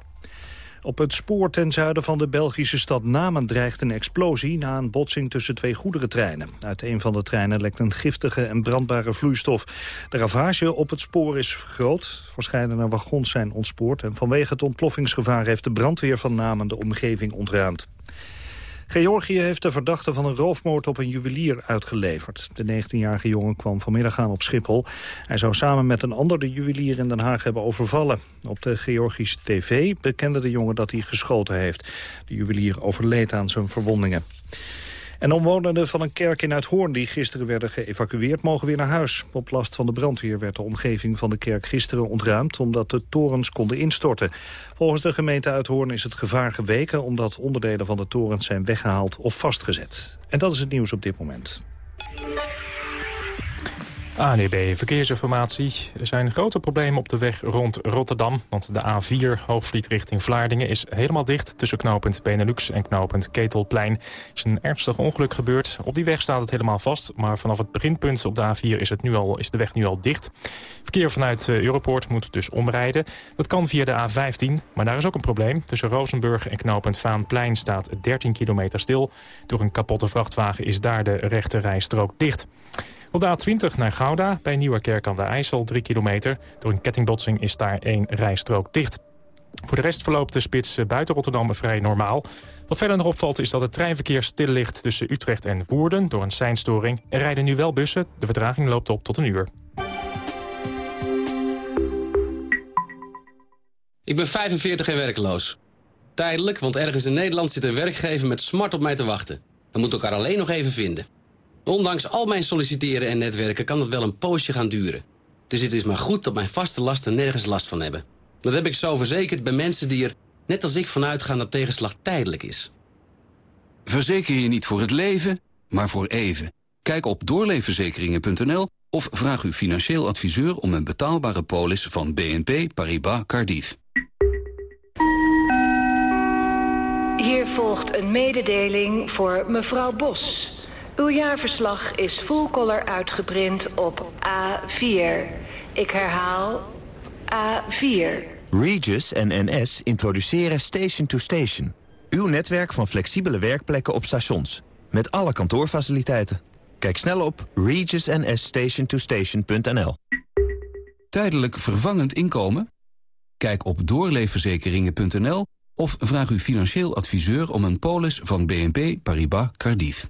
Op het spoor ten zuiden van de Belgische stad Namen dreigt een explosie... na een botsing tussen twee goederentreinen. Uit een van de treinen lekt een giftige en brandbare vloeistof. De ravage op het spoor is groot. Verscheidene wagons zijn ontspoord... en vanwege het ontploffingsgevaar heeft de brandweer van Namen de omgeving ontruimd. Georgië heeft de verdachte van een roofmoord op een juwelier uitgeleverd. De 19-jarige jongen kwam vanmiddag aan op Schiphol. Hij zou samen met een ander de juwelier in Den Haag hebben overvallen. Op de Georgische tv bekende de jongen dat hij geschoten heeft. De juwelier overleed aan zijn verwondingen. En omwonenden van een kerk in Uithoorn die gisteren werden geëvacueerd mogen weer naar huis. Op last van de brandweer werd de omgeving van de kerk gisteren ontruimd omdat de torens konden instorten. Volgens de gemeente Uithoorn is het gevaar geweken omdat onderdelen van de torens zijn weggehaald of vastgezet. En dat is het nieuws op dit moment. ANEB Verkeersinformatie. Er zijn grote problemen op de weg rond Rotterdam. Want de A4 Hoogvliet richting Vlaardingen is helemaal dicht... tussen knooppunt Benelux en knooppunt Ketelplein. Er is een ernstig ongeluk gebeurd. Op die weg staat het helemaal vast. Maar vanaf het beginpunt op de A4 is, het nu al, is de weg nu al dicht. Verkeer vanuit eh, Europoort moet dus omrijden. Dat kan via de A15, maar daar is ook een probleem. Tussen Rozenburg en knooppunt Vaanplein staat 13 kilometer stil. Door een kapotte vrachtwagen is daar de rechte rijstrook dicht. Op de A20 naar Gouda, bij Nieuwerkerk aan de IJssel, 3 kilometer. Door een kettingbotsing is daar één rijstrook dicht. Voor de rest verloopt de spits eh, buiten Rotterdam vrij normaal. Wat verder nog opvalt is dat het treinverkeer stil ligt tussen Utrecht en Woerden... door een seinstoring. Er rijden nu wel bussen. De vertraging loopt op tot een uur. Ik ben 45 en werkloos. Tijdelijk, want ergens in Nederland zit een werkgever met smart op mij te wachten. We moeten elkaar alleen nog even vinden. Ondanks al mijn solliciteren en netwerken kan het wel een poosje gaan duren. Dus het is maar goed dat mijn vaste lasten nergens last van hebben. Dat heb ik zo verzekerd bij mensen die er, net als ik, vanuit gaan dat tegenslag tijdelijk is. Verzeker je niet voor het leven, maar voor even. Kijk op doorleefverzekeringen.nl of vraag uw financieel adviseur om een betaalbare polis van BNP Paribas Cardiff. Hier volgt een mededeling voor mevrouw Bos. Uw jaarverslag is full color uitgeprint op A4. Ik herhaal A4. Regis en NS introduceren Station to Station. Uw netwerk van flexibele werkplekken op stations. Met alle kantoorfaciliteiten. Kijk snel op regisnsstationtostation.nl Tijdelijk vervangend inkomen? Kijk op doorleefverzekeringen.nl of vraag uw financieel adviseur om een polis van BNP Paribas Cardiff.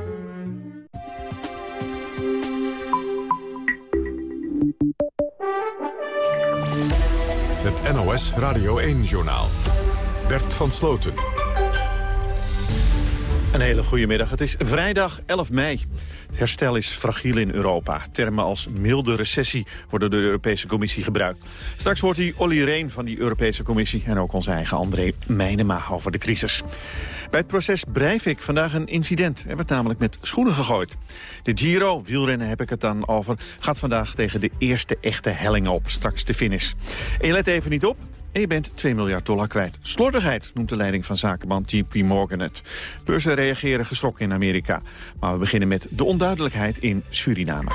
Het NOS Radio 1-journaal. Bert van Sloten. Een hele goede middag. Het is vrijdag 11 mei. Herstel is fragiel in Europa. Termen als milde recessie worden door de Europese Commissie gebruikt. Straks hoort hij Olly Reen van die Europese Commissie... en ook onze eigen André Meijnema over de crisis. Bij het proces Breivik vandaag een incident. Er werd namelijk met schoenen gegooid. De Giro, wielrennen heb ik het dan over... gaat vandaag tegen de eerste echte helling op, straks de finish. En let even niet op, en je bent 2 miljard dollar kwijt. Slordigheid noemt de leiding van zakenman JP Morgan het. Beurzen reageren geschrokken in Amerika. Maar we beginnen met de onduidelijkheid in Suriname.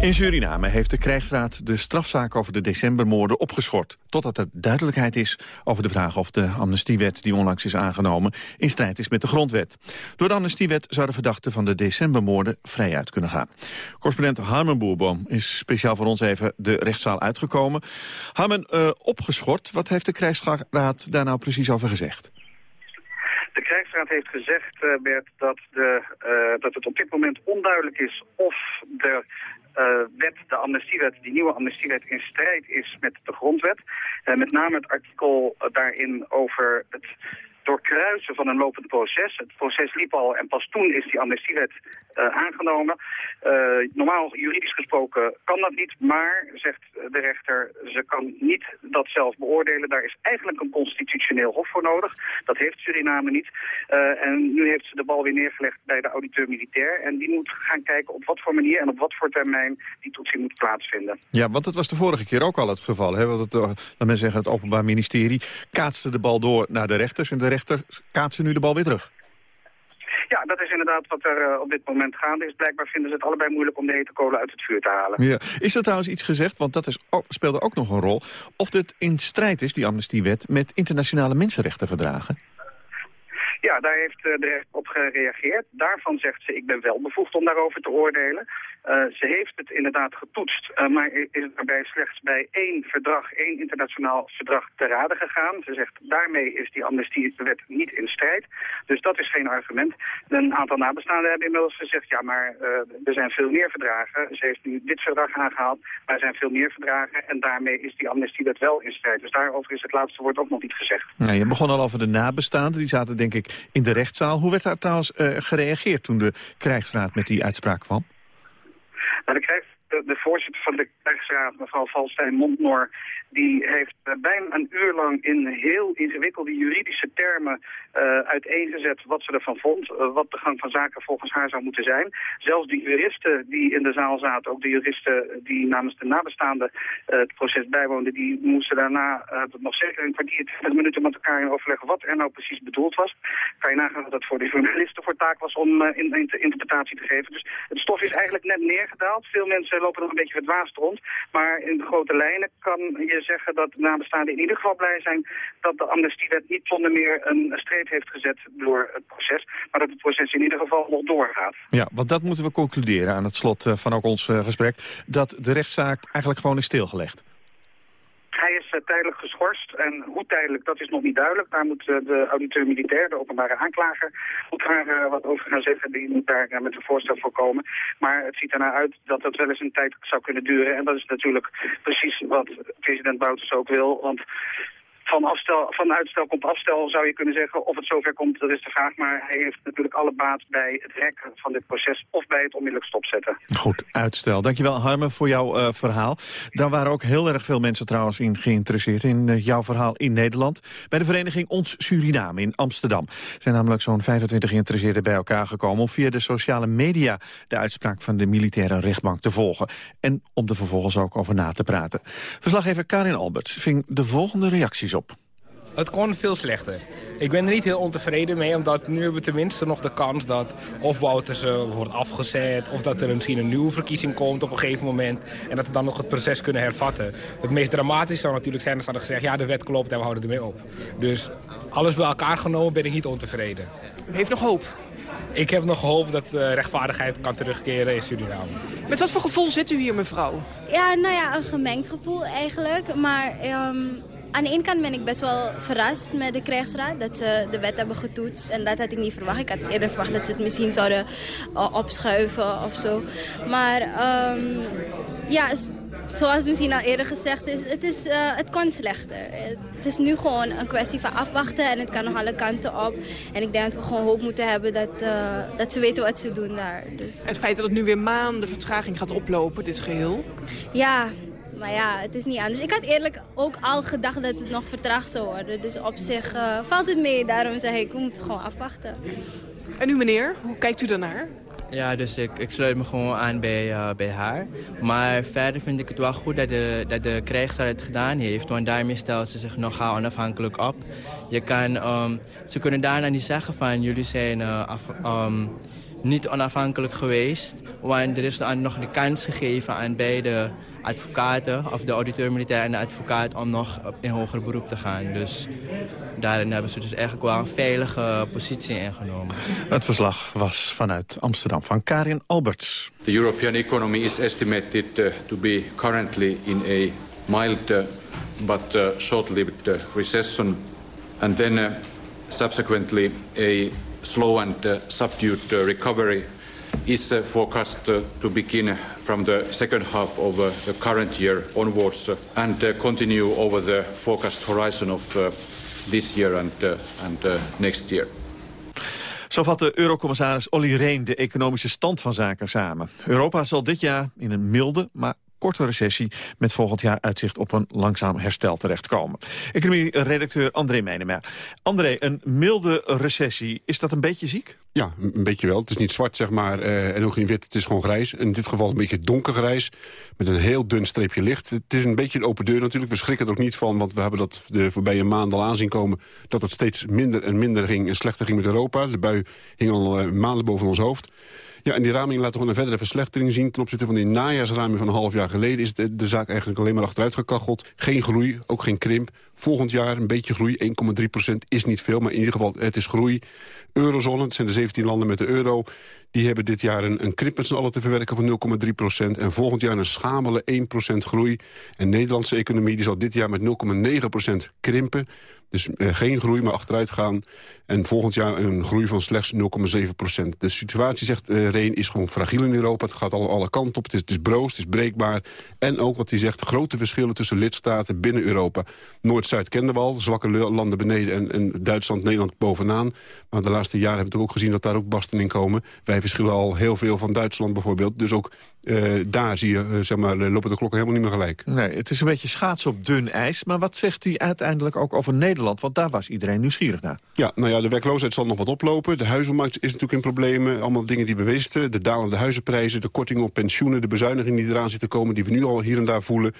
In Suriname heeft de krijgsraad de strafzaak over de decembermoorden opgeschort. Totdat er duidelijkheid is over de vraag of de amnestiewet die onlangs is aangenomen in strijd is met de grondwet. Door de amnestiewet zouden verdachten van de decembermoorden vrijuit kunnen gaan. Correspondent Harmen Boerboom is speciaal voor ons even de rechtszaal uitgekomen. Harmen, uh, opgeschort, wat heeft de krijgsraad daar nou precies over gezegd? De krijgsraad heeft gezegd, uh, Bert, dat, de, uh, dat het op dit moment onduidelijk is of de uh, wet, de amnestiewet, die nieuwe amnestiewet in strijd is met de grondwet. Uh, met name het artikel daarin over het doorkruisen van een lopend proces. Het proces liep al en pas toen is die amnestiewet aangenomen. Uh, normaal, juridisch gesproken, kan dat niet, maar, zegt de rechter, ze kan niet dat zelf beoordelen. Daar is eigenlijk een constitutioneel hof voor nodig. Dat heeft Suriname niet. Uh, en nu heeft ze de bal weer neergelegd bij de auditeur militair. En die moet gaan kijken op wat voor manier en op wat voor termijn die toetsing moet plaatsvinden. Ja, want dat was de vorige keer ook al het geval. Hè? Want het, dat men zeggen, het Openbaar Ministerie kaatste de bal door naar de rechters... en de rechter kaatsen nu de bal weer terug. Ja, dat is inderdaad wat er uh, op dit moment gaande is. Blijkbaar vinden ze het allebei moeilijk om de hete kolen uit het vuur te halen. Ja. Is er trouwens iets gezegd, want dat is, oh, speelde ook nog een rol... of dit in strijd is, die amnestiewet, met internationale mensenrechtenverdragen? Ja, daar heeft uh, de rechter op gereageerd. Daarvan zegt ze, ik ben wel bevoegd om daarover te oordelen. Uh, ze heeft het inderdaad getoetst, uh, maar is daarbij slechts bij één verdrag, één internationaal verdrag te raden gegaan. Ze zegt, daarmee is die amnestiewet niet in strijd. Dus dat is geen argument. Een aantal nabestaanden hebben inmiddels gezegd, ja, maar uh, er zijn veel meer verdragen. Ze heeft nu dit verdrag aangehaald, maar er zijn veel meer verdragen. En daarmee is die amnestiewet wel in strijd. Dus daarover is het laatste woord ook nog niet gezegd. Nou, je begon al over de nabestaanden, die zaten denk ik in de rechtszaal. Hoe werd daar trouwens gereageerd toen de krijgsraad met die uitspraak kwam? Nou, de, krijgs, de, voorzitter van de krijgsraad, mevrouw Valstein Montnor, die heeft uh, bijna een uur lang in heel ingewikkelde juridische termen uh, uiteengezet wat ze ervan vond, uh, wat de gang van zaken volgens haar zou moeten zijn. Zelfs de juristen die in de zaal zaten, ook de juristen die namens de nabestaanden het proces bijwoonden, die moesten daarna nog zeker een kwartier, twintig minuten met elkaar in overleggen wat er nou precies bedoeld was. Kan je nagaan dat dat voor de journalisten voor taak was om in, in, interpretatie te geven. Dus het stof is eigenlijk net neergedaald. Veel mensen lopen nog een beetje verdwaasd rond, maar in grote lijnen kan je zeggen dat de nabestaanden in ieder geval blij zijn dat de amnestiewet niet zonder meer een streep heeft gezet door het proces, maar dat het proces in ieder geval nog doorgaat. Ja, want dat moeten we concluderen aan het slot van ook ons uh, gesprek, dat de rechtszaak eigenlijk gewoon is stilgelegd. Hij is uh, tijdelijk geschorst en hoe tijdelijk, dat is nog niet duidelijk. Daar moet uh, de auditeur militair, de openbare aanklager, moet daar uh, wat over gaan zeggen. Die moet daar met een voorstel voor komen. Maar het ziet ernaar uit dat dat wel eens een tijd zou kunnen duren. En dat is natuurlijk precies wat president Bouters ook wil. Want van, afstel, van uitstel komt afstel, zou je kunnen zeggen. Of het zover komt, dat is de vraag. Maar hij heeft natuurlijk alle baat bij het rekken van dit proces... of bij het onmiddellijk stopzetten. Goed, uitstel. Dankjewel, Harme, voor jouw uh, verhaal. Daar waren ook heel erg veel mensen trouwens in geïnteresseerd... in uh, jouw verhaal in Nederland. Bij de vereniging Ons Suriname in Amsterdam... zijn namelijk zo'n 25 geïnteresseerden bij elkaar gekomen... om via de sociale media de uitspraak van de militaire rechtbank te volgen. En om er vervolgens ook over na te praten. Verslaggever Karin Alberts ving de volgende reacties op. Het kon veel slechter. Ik ben er niet heel ontevreden mee, omdat nu hebben we tenminste nog de kans dat of uh, wordt afgezet... of dat er misschien een nieuwe verkiezing komt op een gegeven moment... en dat we dan nog het proces kunnen hervatten. Het meest dramatische zou natuurlijk zijn als ze hadden gezegd... ja, de wet klopt en we houden ermee op. Dus alles bij elkaar genomen ben ik niet ontevreden. U heeft nog hoop? Ik heb nog hoop dat uh, rechtvaardigheid kan terugkeren in Suriname. Met wat voor gevoel zit u hier, mevrouw? Ja, nou ja, een gemengd gevoel eigenlijk. Maar... Um aan de ene kant ben ik best wel verrast met de krijgsraad. Dat ze de wet hebben getoetst. En dat had ik niet verwacht. Ik had eerder verwacht dat ze het misschien zouden uh, opschuiven of zo. Maar um, ja, zoals misschien al eerder gezegd is, het, is uh, het kon slechter. Het is nu gewoon een kwestie van afwachten en het kan nog alle kanten op. En ik denk dat we gewoon hoop moeten hebben dat, uh, dat ze weten wat ze doen daar. Dus. Het feit dat het nu weer maanden vertraging gaat oplopen, dit geheel? Ja, maar ja, het is niet anders. Ik had eerlijk ook al gedacht dat het nog vertraagd zou worden. Dus op zich uh, valt het mee. Daarom zeg ik, we moeten gewoon afwachten. En u meneer, hoe kijkt u daarnaar? Ja, dus ik, ik sluit me gewoon aan bij, uh, bij haar. Maar verder vind ik het wel goed dat de, dat de krijgsraad het gedaan heeft. Want daarmee stelt ze zich nogal onafhankelijk op. Je kan, um, ze kunnen daarna niet zeggen van jullie zijn uh, af, um, niet onafhankelijk geweest. Want er is nog de kans gegeven aan beide advocaten, of de auditeur-militair en de advocaat, om nog in hoger beroep te gaan. Dus daarin hebben ze dus eigenlijk wel een veilige positie ingenomen. Het verslag was vanuit Amsterdam van Karin Alberts. The European economy is estimated uh, to be currently in a mild uh, but uh, short-lived recession. And then subsequently a slow and uh, subdued uh, recovery is uh, forecast to begin from the second half of the current year onwards and continue over the forecast horizon of this year and, and next year. Zo vat de eurocommissaris Olly Rehn de economische stand van zaken samen. Europa zal dit jaar in een milde, maar korte recessie... met volgend jaar uitzicht op een langzaam herstel terechtkomen. Economie-redacteur André Meinemer. André, een milde recessie, is dat een beetje ziek? Ja, een beetje wel. Het is niet zwart, zeg maar, uh, en ook niet wit. Het is gewoon grijs. In dit geval een beetje donkergrijs, met een heel dun streepje licht. Het is een beetje een open deur natuurlijk. We schrikken er ook niet van, want we hebben dat de voorbije maanden al aanzien komen... dat het steeds minder en minder ging en slechter ging met Europa. De bui hing al uh, maanden boven ons hoofd. Ja, en die raming laat gewoon een verdere verslechtering zien. Ten opzichte van die najaarsraming van een half jaar geleden... is de, de zaak eigenlijk alleen maar achteruit gekacheld. Geen groei, ook geen krimp. Volgend jaar een beetje groei, 1,3 procent is niet veel... maar in ieder geval, het is groei. Eurozone, het zijn de 17 landen met de euro... die hebben dit jaar een, een krimp met z'n allen te verwerken van 0,3 procent... en volgend jaar een schamele 1 procent groei. En de Nederlandse economie die zal dit jaar met 0,9 procent krimpen... Dus uh, geen groei, maar achteruit gaan. En volgend jaar een groei van slechts 0,7 procent. De situatie, zegt uh, Reen, is gewoon fragiel in Europa. Het gaat alle, kanten op. Het is, het is broos, het is breekbaar. En ook wat hij zegt, grote verschillen tussen lidstaten binnen Europa. Noord-Zuid kenden we al. Zwakke landen beneden en, en, Duitsland, Nederland bovenaan. Maar de laatste jaren hebben we ook gezien dat daar ook barsten in komen. Verschillen al heel veel van Duitsland bijvoorbeeld. Dus ook uh, daar zie je, zeg maar, lopen de klokken helemaal niet meer gelijk. Nee, het is een beetje schaatsen op dun ijs. Maar wat zegt hij uiteindelijk ook over Nederland? Want daar was iedereen nieuwsgierig naar. Ja, nou ja, de werkloosheid zal nog wat oplopen. De huizenmarkt is natuurlijk in problemen. Allemaal dingen die we wisten. De dalende huizenprijzen, de kortingen op pensioenen... de bezuinigingen die eraan zitten komen, die we nu al hier en daar voelen...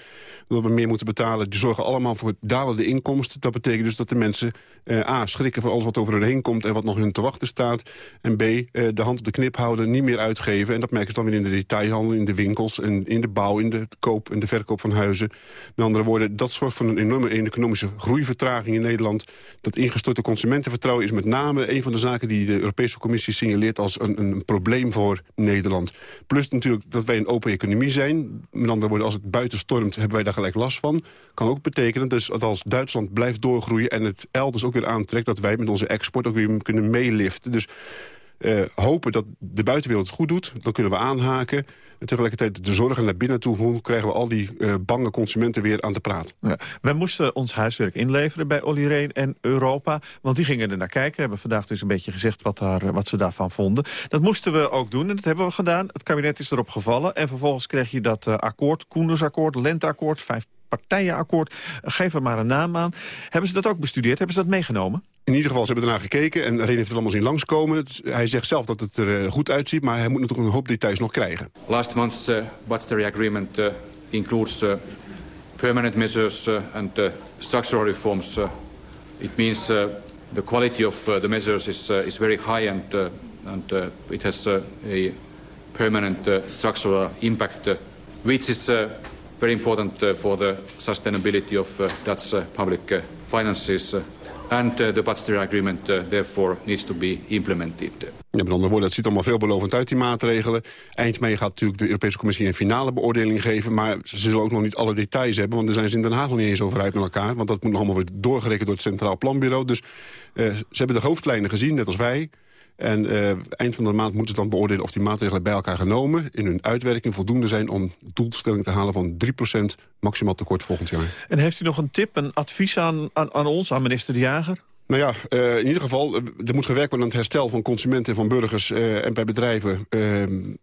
dat we meer moeten betalen. Die zorgen allemaal voor dalende inkomsten. Dat betekent dus dat de mensen eh, A, schrikken van alles wat over hun heen komt... en wat nog hun te wachten staat. En B, eh, de hand op de knip houden, niet meer uitgeven. En dat merken ze dan weer in de detailhandel, in de winkels... en in de bouw, in de koop en de verkoop van huizen. Met andere woorden, dat zorgt voor een enorme economische groeivertraging in Nederland. Dat ingestorte consumentenvertrouwen is met name een van de zaken... die de Europese Commissie signaleert als een, een probleem voor Nederland. Plus natuurlijk dat wij een open economie zijn. Met andere woorden, als het buiten stormt, hebben wij daar gelijk last van. Kan ook betekenen dus dat als Duitsland blijft doorgroeien... en het elders ook weer aantrekt, dat wij met onze export ook weer kunnen meeliften. Dus uh, hopen dat de buitenwereld het goed doet. Dan kunnen we aanhaken. En tegelijkertijd de zorgen naar binnen toe. Hoe krijgen we al die uh, bange consumenten weer aan te praten? Ja. Wij moesten ons huiswerk inleveren bij Olly Reen en Europa. Want die gingen er naar kijken. Hebben vandaag dus een beetje gezegd wat, daar, wat ze daarvan vonden. Dat moesten we ook doen en dat hebben we gedaan. Het kabinet is erop gevallen. En vervolgens kreeg je dat uh, akkoord, Koendersakkoord, Lenteakkoord... vijf partijenakkoord. Geef er maar een naam aan. Hebben ze dat ook bestudeerd? Hebben ze dat meegenomen? In ieder geval, ze hebben ernaar gekeken en Reen heeft het allemaal zien langskomen. Hij zegt zelf dat het er uh, goed uitziet, maar hij moet natuurlijk een hoop details nog krijgen. Last month's uh, budgetary agreement uh, includes uh, permanent measures uh, and uh, structural reforms. Uh, it means uh, the quality of uh, the measures is, uh, is very high and, uh, and uh, it has uh, a permanent uh, structural impact, uh, which is uh, very important uh, for the sustainability of uh, Dutch uh, public uh, finances. Uh, and uh, the agreement therefore needs to be implemented. Ja, met andere woorden, het ziet allemaal veelbelovend uit, die maatregelen. Eind mei gaat natuurlijk de Europese Commissie een finale beoordeling geven... maar ze zullen ook nog niet alle details hebben... want daar zijn ze in Den Haag nog niet eens over uit met elkaar... want dat moet nog allemaal weer doorgerekend door het Centraal Planbureau. Dus uh, ze hebben de hoofdlijnen gezien, net als wij... En eh, eind van de maand moeten ze dan beoordelen of die maatregelen bij elkaar genomen... in hun uitwerking voldoende zijn om doelstelling te halen van 3% maximaal tekort volgend jaar. En heeft u nog een tip, een advies aan, aan, aan ons, aan minister De Jager? Nou ja, uh, in ieder geval, uh, er moet gewerkt worden aan het herstel van consumenten en van burgers uh, en bij bedrijven.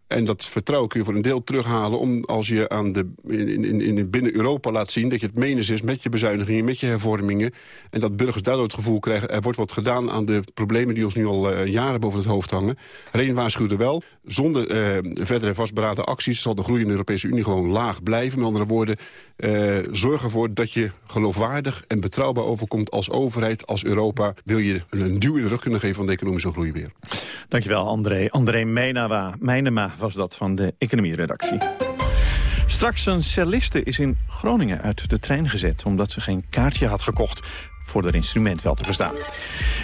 en dat vertrouwen kun je voor een deel terughalen om als je aan de, in, in, in binnen Europa laat zien dat je het menens is met je bezuinigingen, met je hervormingen. En dat burgers daardoor het gevoel krijgen, er wordt wat gedaan aan de problemen die ons nu al jaren boven het hoofd hangen. Reen waarschuwde wel, zonder verdere vastberaden acties zal de groei in de Europese Unie gewoon laag blijven. Met andere woorden, zorg ervoor dat je geloofwaardig en betrouwbaar overkomt als overheid, als Europa wil je een duw in de rug kunnen geven van de economische groei weer. Dankjewel, André. André Meinema, Meinema was dat van de economieredactie. Straks een celliste is in Groningen uit de trein gezet... omdat ze geen kaartje had gekocht voor dat instrument wel te verstaan.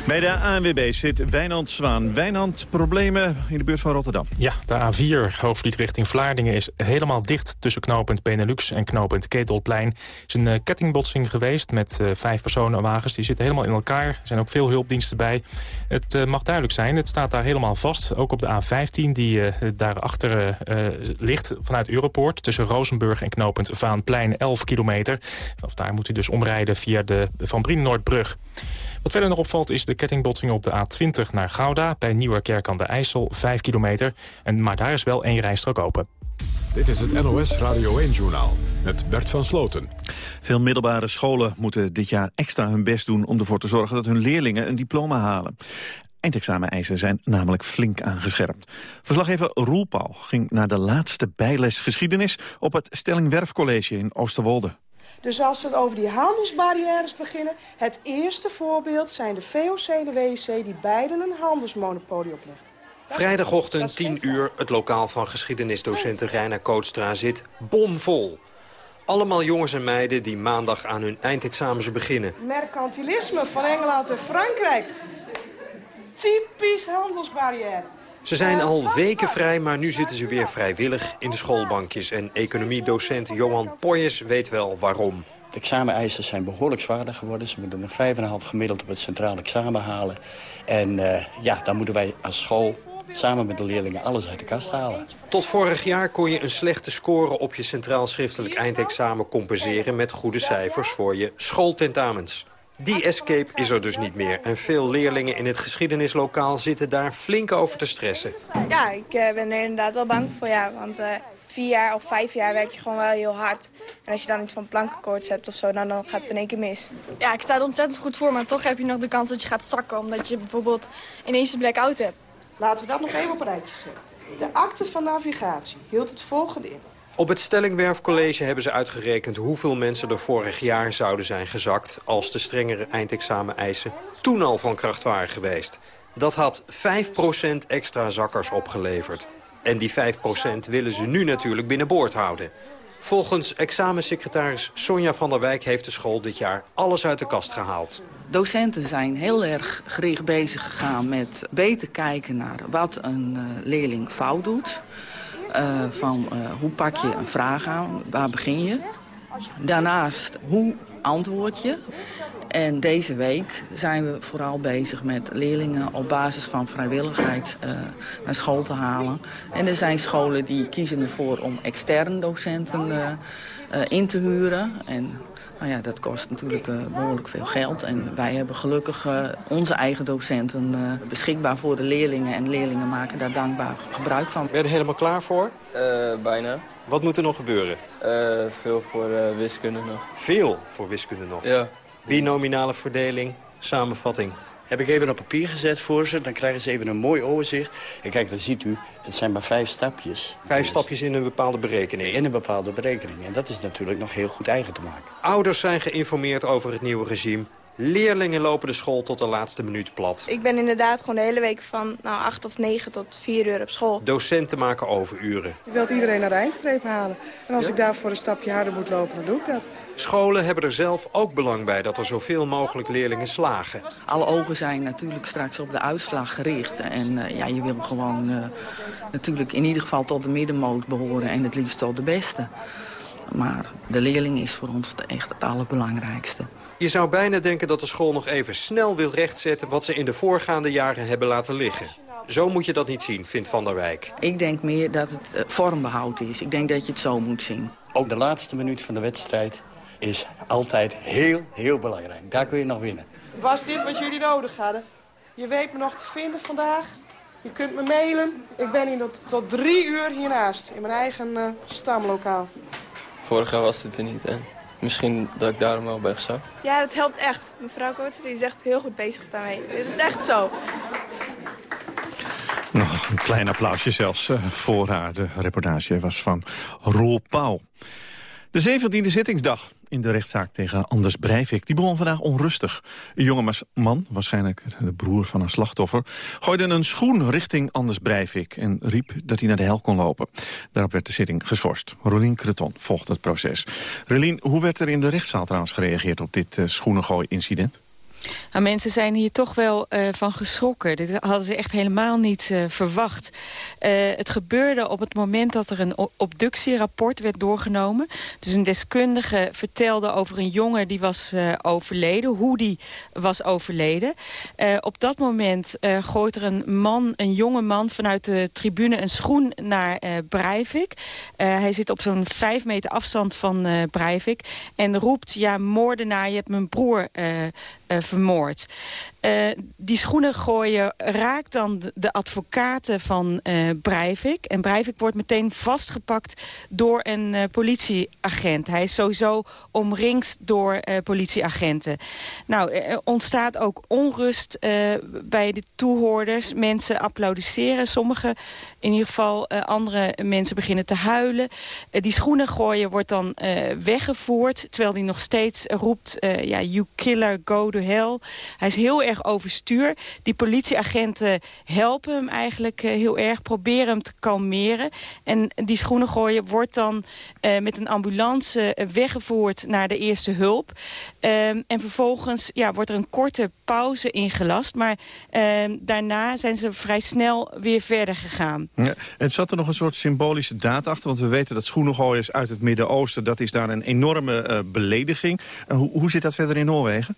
Bij de ANWB zit Wijnand Zwaan. Wijnand, problemen in de buurt van Rotterdam? Ja, de A4, hoofdvliet richting Vlaardingen, is helemaal dicht... tussen knooppunt Benelux en knooppunt Ketelplein. Er is een uh, kettingbotsing geweest met uh, vijf personenwagens. Die zitten helemaal in elkaar. Er zijn ook veel hulpdiensten bij. Het uh, mag duidelijk zijn, het staat daar helemaal vast. Ook op de A15, die daarachter ligt vanuit Europoort... tussen Rozenburg en knooppunt Vaanplein, 11 kilometer. Vanaf daar moet u dus omrijden via de Van Brienenoord Brug. Wat verder nog opvalt is de kettingbotsing op de A20 naar Gouda... bij Nieuwerkerk aan de IJssel, 5 kilometer. En, maar daar is wel één rijstrook open. Dit is het NOS Radio 1-journaal met Bert van Sloten. Veel middelbare scholen moeten dit jaar extra hun best doen... om ervoor te zorgen dat hun leerlingen een diploma halen. Eindexameneisen zijn namelijk flink aangescherpt. Verslaggever Roel Paul ging naar de laatste bijles geschiedenis... op het Stellingwerfcollege in Oosterwolde. Dus als we over die handelsbarrières beginnen... het eerste voorbeeld zijn de VOC en de WEC die beiden een handelsmonopolie opleggen. Vrijdagochtend 10 uur, het lokaal van geschiedenisdocenten Reina Kootstra zit bomvol. Allemaal jongens en meiden die maandag aan hun eindexamens beginnen. Mercantilisme van Engeland en Frankrijk. Typisch handelsbarrière. Ze zijn al weken vrij, maar nu zitten ze weer vrijwillig in de schoolbankjes. En economiedocent Johan Poyes weet wel waarom. De exameneisen zijn behoorlijk zwaarder geworden. Ze moeten een 5,5 gemiddeld op het centraal examen halen. En uh, ja, dan moeten wij als school samen met de leerlingen alles uit de kast halen. Tot vorig jaar kon je een slechte score op je centraal schriftelijk eindexamen compenseren... met goede cijfers voor je schooltentamens. Die escape is er dus niet meer. En veel leerlingen in het geschiedenislokaal zitten daar flink over te stressen. Ja, ik uh, ben er inderdaad wel bang voor, ja. Want uh, vier jaar of vijf jaar werk je gewoon wel heel hard. En als je dan iets van plankenkoorts hebt of zo, dan, dan gaat het in één keer mis. Ja, ik sta er ontzettend goed voor, maar toch heb je nog de kans dat je gaat zakken. Omdat je bijvoorbeeld ineens de blackout hebt. Laten we dat nog even op een rijtje zetten. De akte van navigatie hield het volgende in. Op het Stellingwerfcollege hebben ze uitgerekend hoeveel mensen er vorig jaar zouden zijn gezakt... als de strengere eindexamen-eisen toen al van kracht waren geweest. Dat had 5% extra zakkers opgeleverd. En die 5% willen ze nu natuurlijk binnenboord houden. Volgens examensecretaris Sonja van der Wijk heeft de school dit jaar alles uit de kast gehaald. Docenten zijn heel erg gericht bezig gegaan met beter kijken naar wat een uh, leerling fout doet. Uh, van uh, hoe pak je een vraag aan, waar begin je. Daarnaast, hoe antwoord je. En deze week zijn we vooral bezig met leerlingen op basis van vrijwilligheid uh, naar school te halen. En er zijn scholen die kiezen ervoor om externe docenten in te huren. En nou ja, dat kost natuurlijk uh, behoorlijk veel geld. En wij hebben gelukkig uh, onze eigen docenten uh, beschikbaar voor de leerlingen. En leerlingen maken daar dankbaar gebruik van. Ben je er helemaal klaar voor? bijna. Wat moet er nog gebeuren? veel voor wiskunde nog. Veel voor wiskunde nog? Ja. Binominale verdeling, samenvatting. Heb ik even op papier gezet voor ze. Dan krijgen ze even een mooi overzicht. En kijk, dan ziet u, het zijn maar vijf stapjes. Vijf dus stapjes in een bepaalde berekening? In een bepaalde berekening. En dat is natuurlijk nog heel goed eigen te maken. Ouders zijn geïnformeerd over het nieuwe regime. Leerlingen lopen de school tot de laatste minuut plat. Ik ben inderdaad gewoon de hele week van nou, 8 of 9 tot 4 uur op school. Docenten maken overuren. Ik wil iedereen naar de eindstreep halen. En als ja? ik daarvoor een stapje harder moet lopen, dan doe ik dat. Scholen hebben er zelf ook belang bij dat er zoveel mogelijk leerlingen slagen. Alle ogen zijn natuurlijk straks op de uitslag gericht. En uh, ja, je wil gewoon uh, natuurlijk in ieder geval tot de middenmoot behoren en het liefst tot de beste. Maar de leerling is voor ons echt het allerbelangrijkste. Je zou bijna denken dat de school nog even snel wil rechtzetten... wat ze in de voorgaande jaren hebben laten liggen. Zo moet je dat niet zien, vindt Van der Wijk. Ik denk meer dat het eh, vormbehoud is. Ik denk dat je het zo moet zien. Ook de laatste minuut van de wedstrijd is altijd heel, heel belangrijk. Daar kun je nog winnen. Was dit wat jullie nodig hadden? Je weet me nog te vinden vandaag. Je kunt me mailen. Ik ben hier tot, tot drie uur hiernaast, in mijn eigen uh, stamlokaal. Vorig jaar was dit er niet en misschien dat ik daarom wel ben gezakt. Ja, dat helpt echt. Mevrouw Kootser die is echt heel goed bezig daarmee. Dit is echt zo. Nog een klein applausje zelfs uh, voor haar. De reportage was van Roel Pauw. De 17e zittingsdag in de rechtszaak tegen Anders Breivik... die begon vandaag onrustig. Een jonge man, waarschijnlijk de broer van een slachtoffer... gooide een schoen richting Anders Breivik... en riep dat hij naar de hel kon lopen. Daarop werd de zitting geschorst. Rolien Creton volgt het proces. Rolien, hoe werd er in de rechtszaal trouwens gereageerd... op dit uh, schoenengooi-incident? Mensen zijn hier toch wel uh, van geschrokken. Dit hadden ze echt helemaal niet uh, verwacht. Uh, het gebeurde op het moment dat er een obductierapport werd doorgenomen. Dus een deskundige vertelde over een jongen die was overleden. Hoe die was overleden. op dat moment gooit er een man, een jonge man vanuit de tribune een schoen naar Breivik. hij zit op zo'n vijf meter afstand van Breivik. En roept, ja moordenaar, je hebt mijn broer vermoord. Uh, die schoenen gooien raakt dan de advocaten van uh, Breivik. En Breivik wordt meteen vastgepakt door een politieagent. Hij is sowieso omringd door politieagenten. Nou, er ontstaat ook onrust bij de toehoorders. Mensen applaudisseren. Sommigen, in ieder geval andere mensen beginnen te huilen. die schoenen gooien wordt dan weggevoerd. Terwijl hij nog steeds roept, ja, you killer, go to hell. Hij is heel erg overstuur. Die politieagenten helpen hem eigenlijk heel erg, proberen hem te kalmeren. En die schoenengooier wordt dan met een ambulance weggevoerd naar de eerste hulp. Ehm, en vervolgens ja, wordt er een korte pauze ingelast. Maar ehm, daarna zijn ze vrij snel weer verder gegaan. Ja, het zat er nog een soort symbolische daad achter. Want we weten dat schoenengooiers uit het Midden-Oosten... dat is daar een enorme belediging. hoe, hoe zit dat verder in Noorwegen?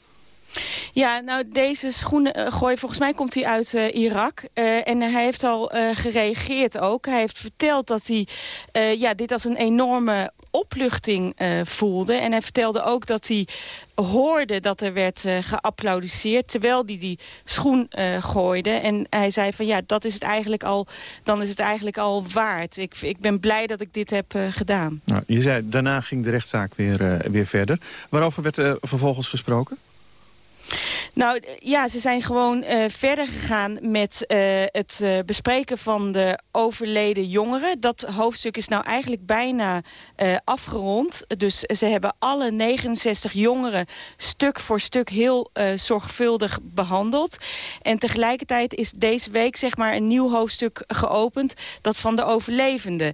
Ja, nou deze schoenen uh, gooi, volgens mij komt hij uit uh, Irak. Uh, en hij heeft al gereageerd ook. Hij heeft verteld dat hij ja, dit als een enorme opluchting voelde. En hij vertelde ook dat hij hoorde dat er werd geapplaudiseerd... terwijl hij die schoen gooide. En hij zei van ja, dat is het eigenlijk al, dan is het eigenlijk al waard. Ik, ik ben blij dat ik dit heb gedaan. Nou, je zei, daarna ging de rechtszaak weer, weer verder. Waarover werd vervolgens gesproken? Nou ja, ze zijn gewoon uh, verder gegaan met uh, het uh, bespreken van de overleden jongeren. Dat hoofdstuk is nou eigenlijk bijna afgerond. Dus ze hebben alle 69 jongeren stuk voor stuk heel zorgvuldig behandeld. En tegelijkertijd is deze week zeg maar een nieuw hoofdstuk geopend. Dat van de overlevenden.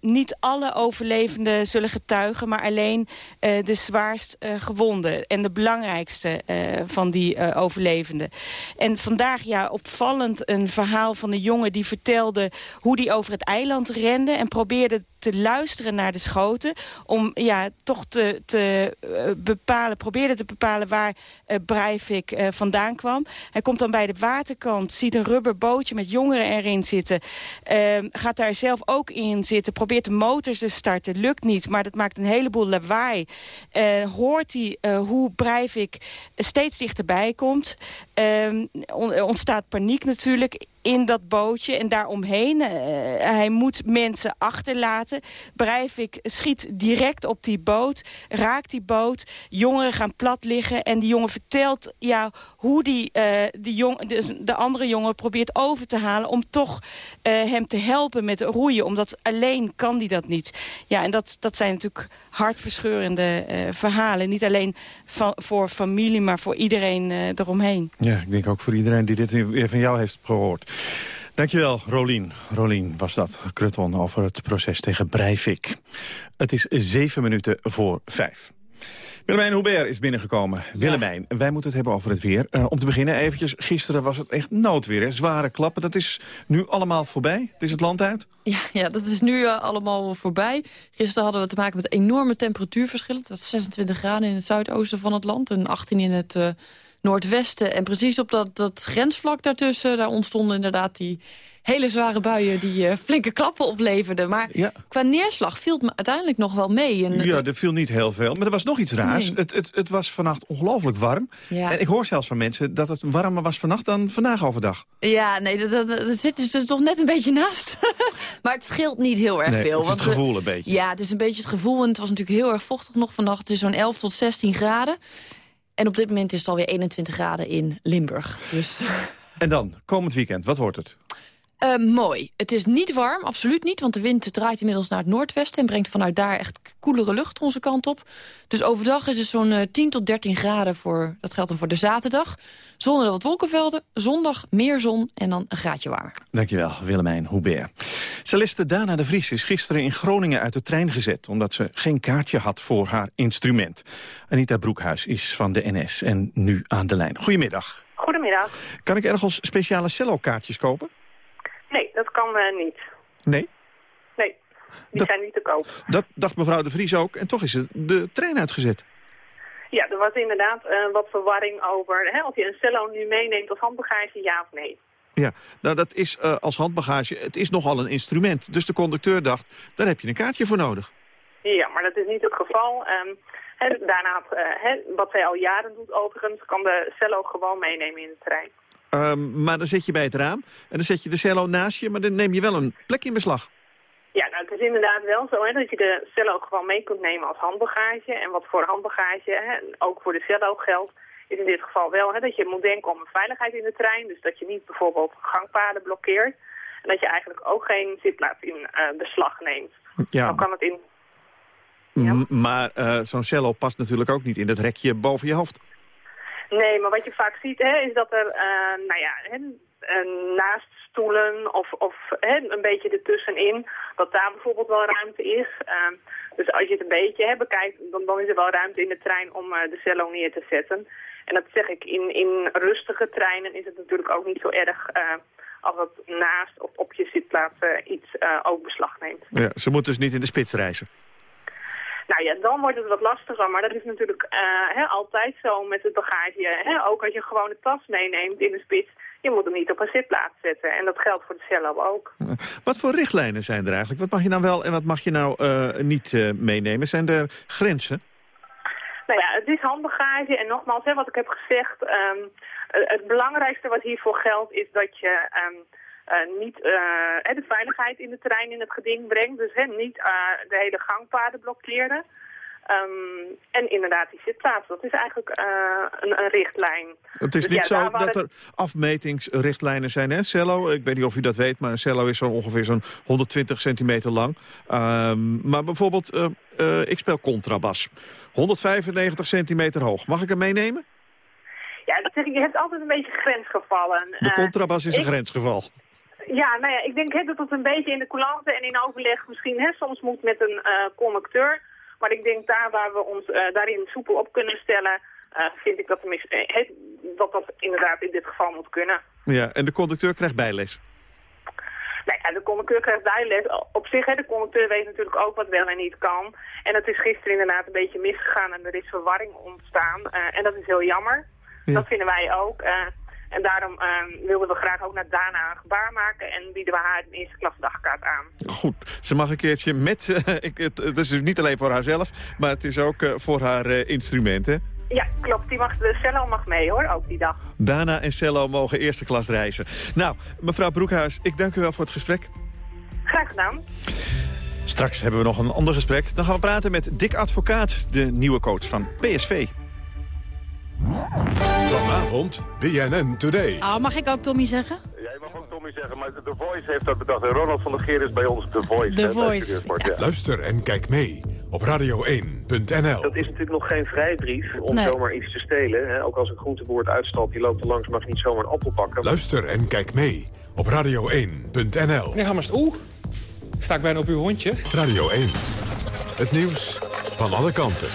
niet alle overlevenden zullen getuigen, maar alleen de zwaarst gewonden. En de belangrijkste van die uh, overlevenden. En vandaag, ja, opvallend een verhaal van een jongen die vertelde hoe die over het eiland rende en probeerde te luisteren naar de schoten. Om ja, toch te, te uh, bepalen, probeerde te bepalen waar uh, Breivik vandaan kwam. Hij komt dan bij de waterkant, ziet een rubberbootje met jongeren erin zitten. Ehm, gaat daar zelf ook in zitten, probeert de motors te starten. Lukt niet, maar dat maakt een heleboel lawaai. hoort hij hoe Breivik steeds dichterbij komt. Ehm, ontstaat paniek natuurlijk in dat bootje en daaromheen. Uh, hij moet mensen achterlaten. Breivik schiet direct op die boot, raakt die boot. Jongeren gaan plat liggen en die jongen vertelt ja, hoe die, uh, die jong, de, de, andere jongen probeert over te halen... om toch uh, hem te helpen met roeien, omdat alleen kan die dat niet. Ja, en dat, dat zijn natuurlijk hartverscheurende verhalen. Niet alleen voor familie, maar voor iedereen eromheen. Ja, ik denk ook voor iedereen die dit weer van jou heeft gehoord. Dankjewel, Rolien. Rolien was dat, Kruton, over het proces tegen Breivik. Het is zeven minuten voor vijf. Willemijn Hubert is binnengekomen. Ja. Willemijn, wij moeten het hebben over het weer. Uh, om te beginnen eventjes, gisteren was het echt noodweer. Hè? Zware klappen, dat is nu allemaal voorbij? Het is het land uit? Ja, ja dat is nu uh, allemaal voorbij. Gisteren hadden we te maken met enorme temperatuurverschillen. Dat is 26 graden in het zuidoosten van het land en 18 in het... Uh, noordwesten. En precies op dat, dat grensvlak daartussen, daar ontstonden inderdaad die hele zware buien die uh, flinke klappen opleverden. Maar qua neerslag viel het me uiteindelijk nog wel mee. En, ja, er viel niet heel veel. Maar er was nog iets raars. Het, het, het was vannacht ongelooflijk warm. En ik hoor zelfs van mensen dat het warmer was vannacht dan vandaag overdag. Ja, nee, dat, dat, zitten ze er toch net een beetje naast. (laughs) maar het scheelt niet heel erg nee, veel. Het is het gevoel een beetje. Ja, het is een beetje het gevoel. En het was natuurlijk heel erg vochtig nog vannacht. Het is zo'n 11 tot 16 graden. En op dit moment is het alweer 21 graden in Limburg. Dus... (laughs) En dan, komend weekend, wat wordt het? Uh, mooi. Het is niet warm, absoluut niet. Want de wind draait inmiddels naar het noordwesten... en brengt vanuit daar echt koelere lucht onze kant op. Dus overdag is het zo'n uh, 10 tot 13 graden. Voor, dat geldt dan voor de zaterdag. Zonder wat wolkenvelden. Zondag meer zon en dan een graadje warmer. Dankjewel, Willemijn Hubert. Celeste Dana de Vries is gisteren in Groningen uit de trein gezet... omdat ze geen kaartje had voor haar instrument. Anita Broekhuis is van de NS en nu aan de lijn. Goedemiddag. Goedemiddag. Kan ik ergens speciale cello-kaartjes kopen? Nee, dat kan uh, niet. Nee? Nee, die dat, zijn niet te koop. Dat dacht mevrouw de Vries ook. En toch is het de trein uitgezet. Ja, er was inderdaad uh, wat verwarring over hè, of je een cello nu meeneemt als handbagage, ja of nee. Ja, nou dat is uh, als handbagage, het is nogal een instrument. Dus de conducteur dacht, daar heb je een kaartje voor nodig. Ja, maar dat is niet het geval. Um, hè, daarna, hè, wat zij al jaren doet overigens, kan de cello gewoon meenemen in de trein. Um, maar dan zit je bij het raam en dan zet je de cello naast je, maar dan neem je wel een plek in beslag. Ja, nou, het is inderdaad wel zo hè, dat je de cello gewoon mee kunt nemen als handbagage. En wat voor handbagage, hè, ook voor de cello geldt, is in dit geval wel hè, dat je moet denken om een veiligheid in de trein. Dus dat je niet bijvoorbeeld gangpaden blokkeert. En dat je eigenlijk ook geen zitplaats in uh, beslag neemt. Ja. Dan kan het in... Ja. Maar uh, zo'n cello past natuurlijk ook niet in dat rekje boven je hoofd. Nee, maar wat je vaak ziet hè, is dat er, uh, nou ja, hè, naast stoelen of, of hè, een beetje ertussenin, dat daar bijvoorbeeld wel ruimte is. Uh, dus als je het een beetje hè, bekijkt, dan, dan is er wel ruimte in de trein om uh, de cello neer te zetten. En dat zeg ik, in, in rustige treinen is het natuurlijk ook niet zo erg als het naast of op je zitplaats iets ook beslag neemt. Ja, ze moeten dus niet in de spits reizen. Nou ja, dan wordt het wat lastiger, maar dat is natuurlijk uh, altijd zo met het bagage. Ook als je gewoon een tas meeneemt in de spits, je moet hem niet op een zitplaats zetten. En dat geldt voor de cello ook. (laughs) Wat voor richtlijnen zijn er eigenlijk? Wat mag je nou wel en wat mag je nou uh, niet uh, meenemen? Zijn er grenzen? Nou ja, het is handbagage en nogmaals, hè, wat ik heb gezegd, um, het belangrijkste wat hiervoor geldt is dat je... Um, uh, niet uh, de veiligheid in de trein in het geding brengt. Dus hè, niet uh, de hele gangpaden blokkeren. Um, en inderdaad die zitplaats, dat is eigenlijk een, een, richtlijn. Het is dus niet ja, zo dat er afmetingsrichtlijnen zijn, hè? Cello, ik weet niet of u dat weet, maar een cello is zo ongeveer zo'n 120 centimeter lang. Um, maar bijvoorbeeld, ik speel contrabas. 195 centimeter hoog. Mag ik hem meenemen? Ja, dat zeg ik, je hebt altijd een beetje grensgevallen. De contrabas is een grensgeval. Ja, nou ja, ik denk hè, dat het een beetje in de coulante en in overleg misschien hè, soms moet met een conducteur. Maar ik denk daar waar we ons uh, daarin soepel op kunnen stellen, uh, vind ik dat, uh, dat dat inderdaad in dit geval moet kunnen. Ja, en de conducteur krijgt bijles? Nou ja, de conducteur krijgt bijles. Op zich, hè, de conducteur weet natuurlijk ook wat wel en niet kan. En het is gisteren inderdaad een beetje misgegaan en er is verwarring ontstaan. en dat is heel jammer. Ja. Dat vinden wij ook. En daarom uh, wilden we graag ook naar Dana een gebaar maken en bieden we haar een eerste klas dagkaart aan. Goed, ze mag een keertje met, uh, (laughs) ik, het, het, is dus niet alleen voor haarzelf, maar het is ook uh, voor haar instrumenten. Ja, klopt. Die mag, de cello mag mee hoor, ook die dag. Dana en cello mogen eerste klas reizen. Nou, mevrouw Broekhuis, ik dank u wel voor het gesprek. Graag gedaan. Straks hebben we nog een ander gesprek. Dan gaan we praten met Dick Advocaat, de nieuwe coach van PSV. Vanavond, BNN Today. Oh, mag ik ook Tommy zeggen? Jij mag ook Tommy zeggen, maar The Voice heeft dat bedacht. En Ronald van der Geer is bij ons The Voice. The Voice. Ja. Ja. Luister en kijk mee op radio1.nl. Dat is natuurlijk nog geen vrijbrief om Nee. zomaar iets te stelen. Hè. Ook als een groenteboer het uitstalt, die loopt er langs, mag je niet zomaar een appel pakken. Luister en kijk mee op radio1.nl. Meneer Hammers, oeh, sta ik bijna op uw hondje? Radio 1. Het nieuws van alle kanten.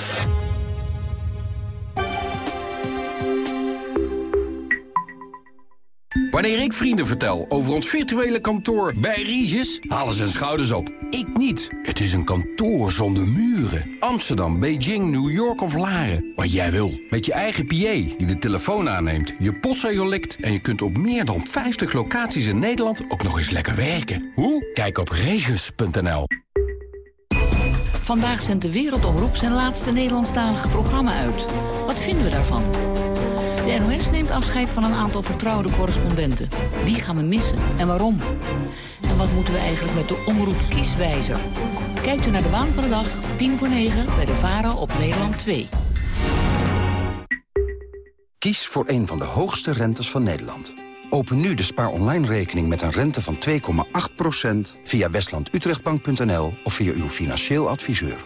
Wanneer ik vrienden vertel over ons virtuele kantoor bij Regis, halen ze hun schouders op. Ik niet. Het is een kantoor zonder muren. Amsterdam, Beijing, New York of Laren. Wat jij wil. Met je eigen PA die de telefoon aanneemt, je postzegel likt... en je kunt op meer dan 50 locaties in Nederland ook nog eens lekker werken. Hoe? Kijk op regis.nl. Vandaag zendt de Wereldomroep zijn laatste Nederlandstalige programma uit. Wat vinden we daarvan? De NOS neemt afscheid van een aantal vertrouwde correspondenten. Wie gaan we missen en waarom? En wat moeten we eigenlijk met de omroep Kieswijzer? Kijkt u naar de waan van de dag, 10 voor 9, bij de VARA op Nederland 2. Kies voor een van de hoogste rentes van Nederland. Open nu de Spaar Online rekening met een rente van 2,8% via westlandutrechtbank.nl of via uw financieel adviseur.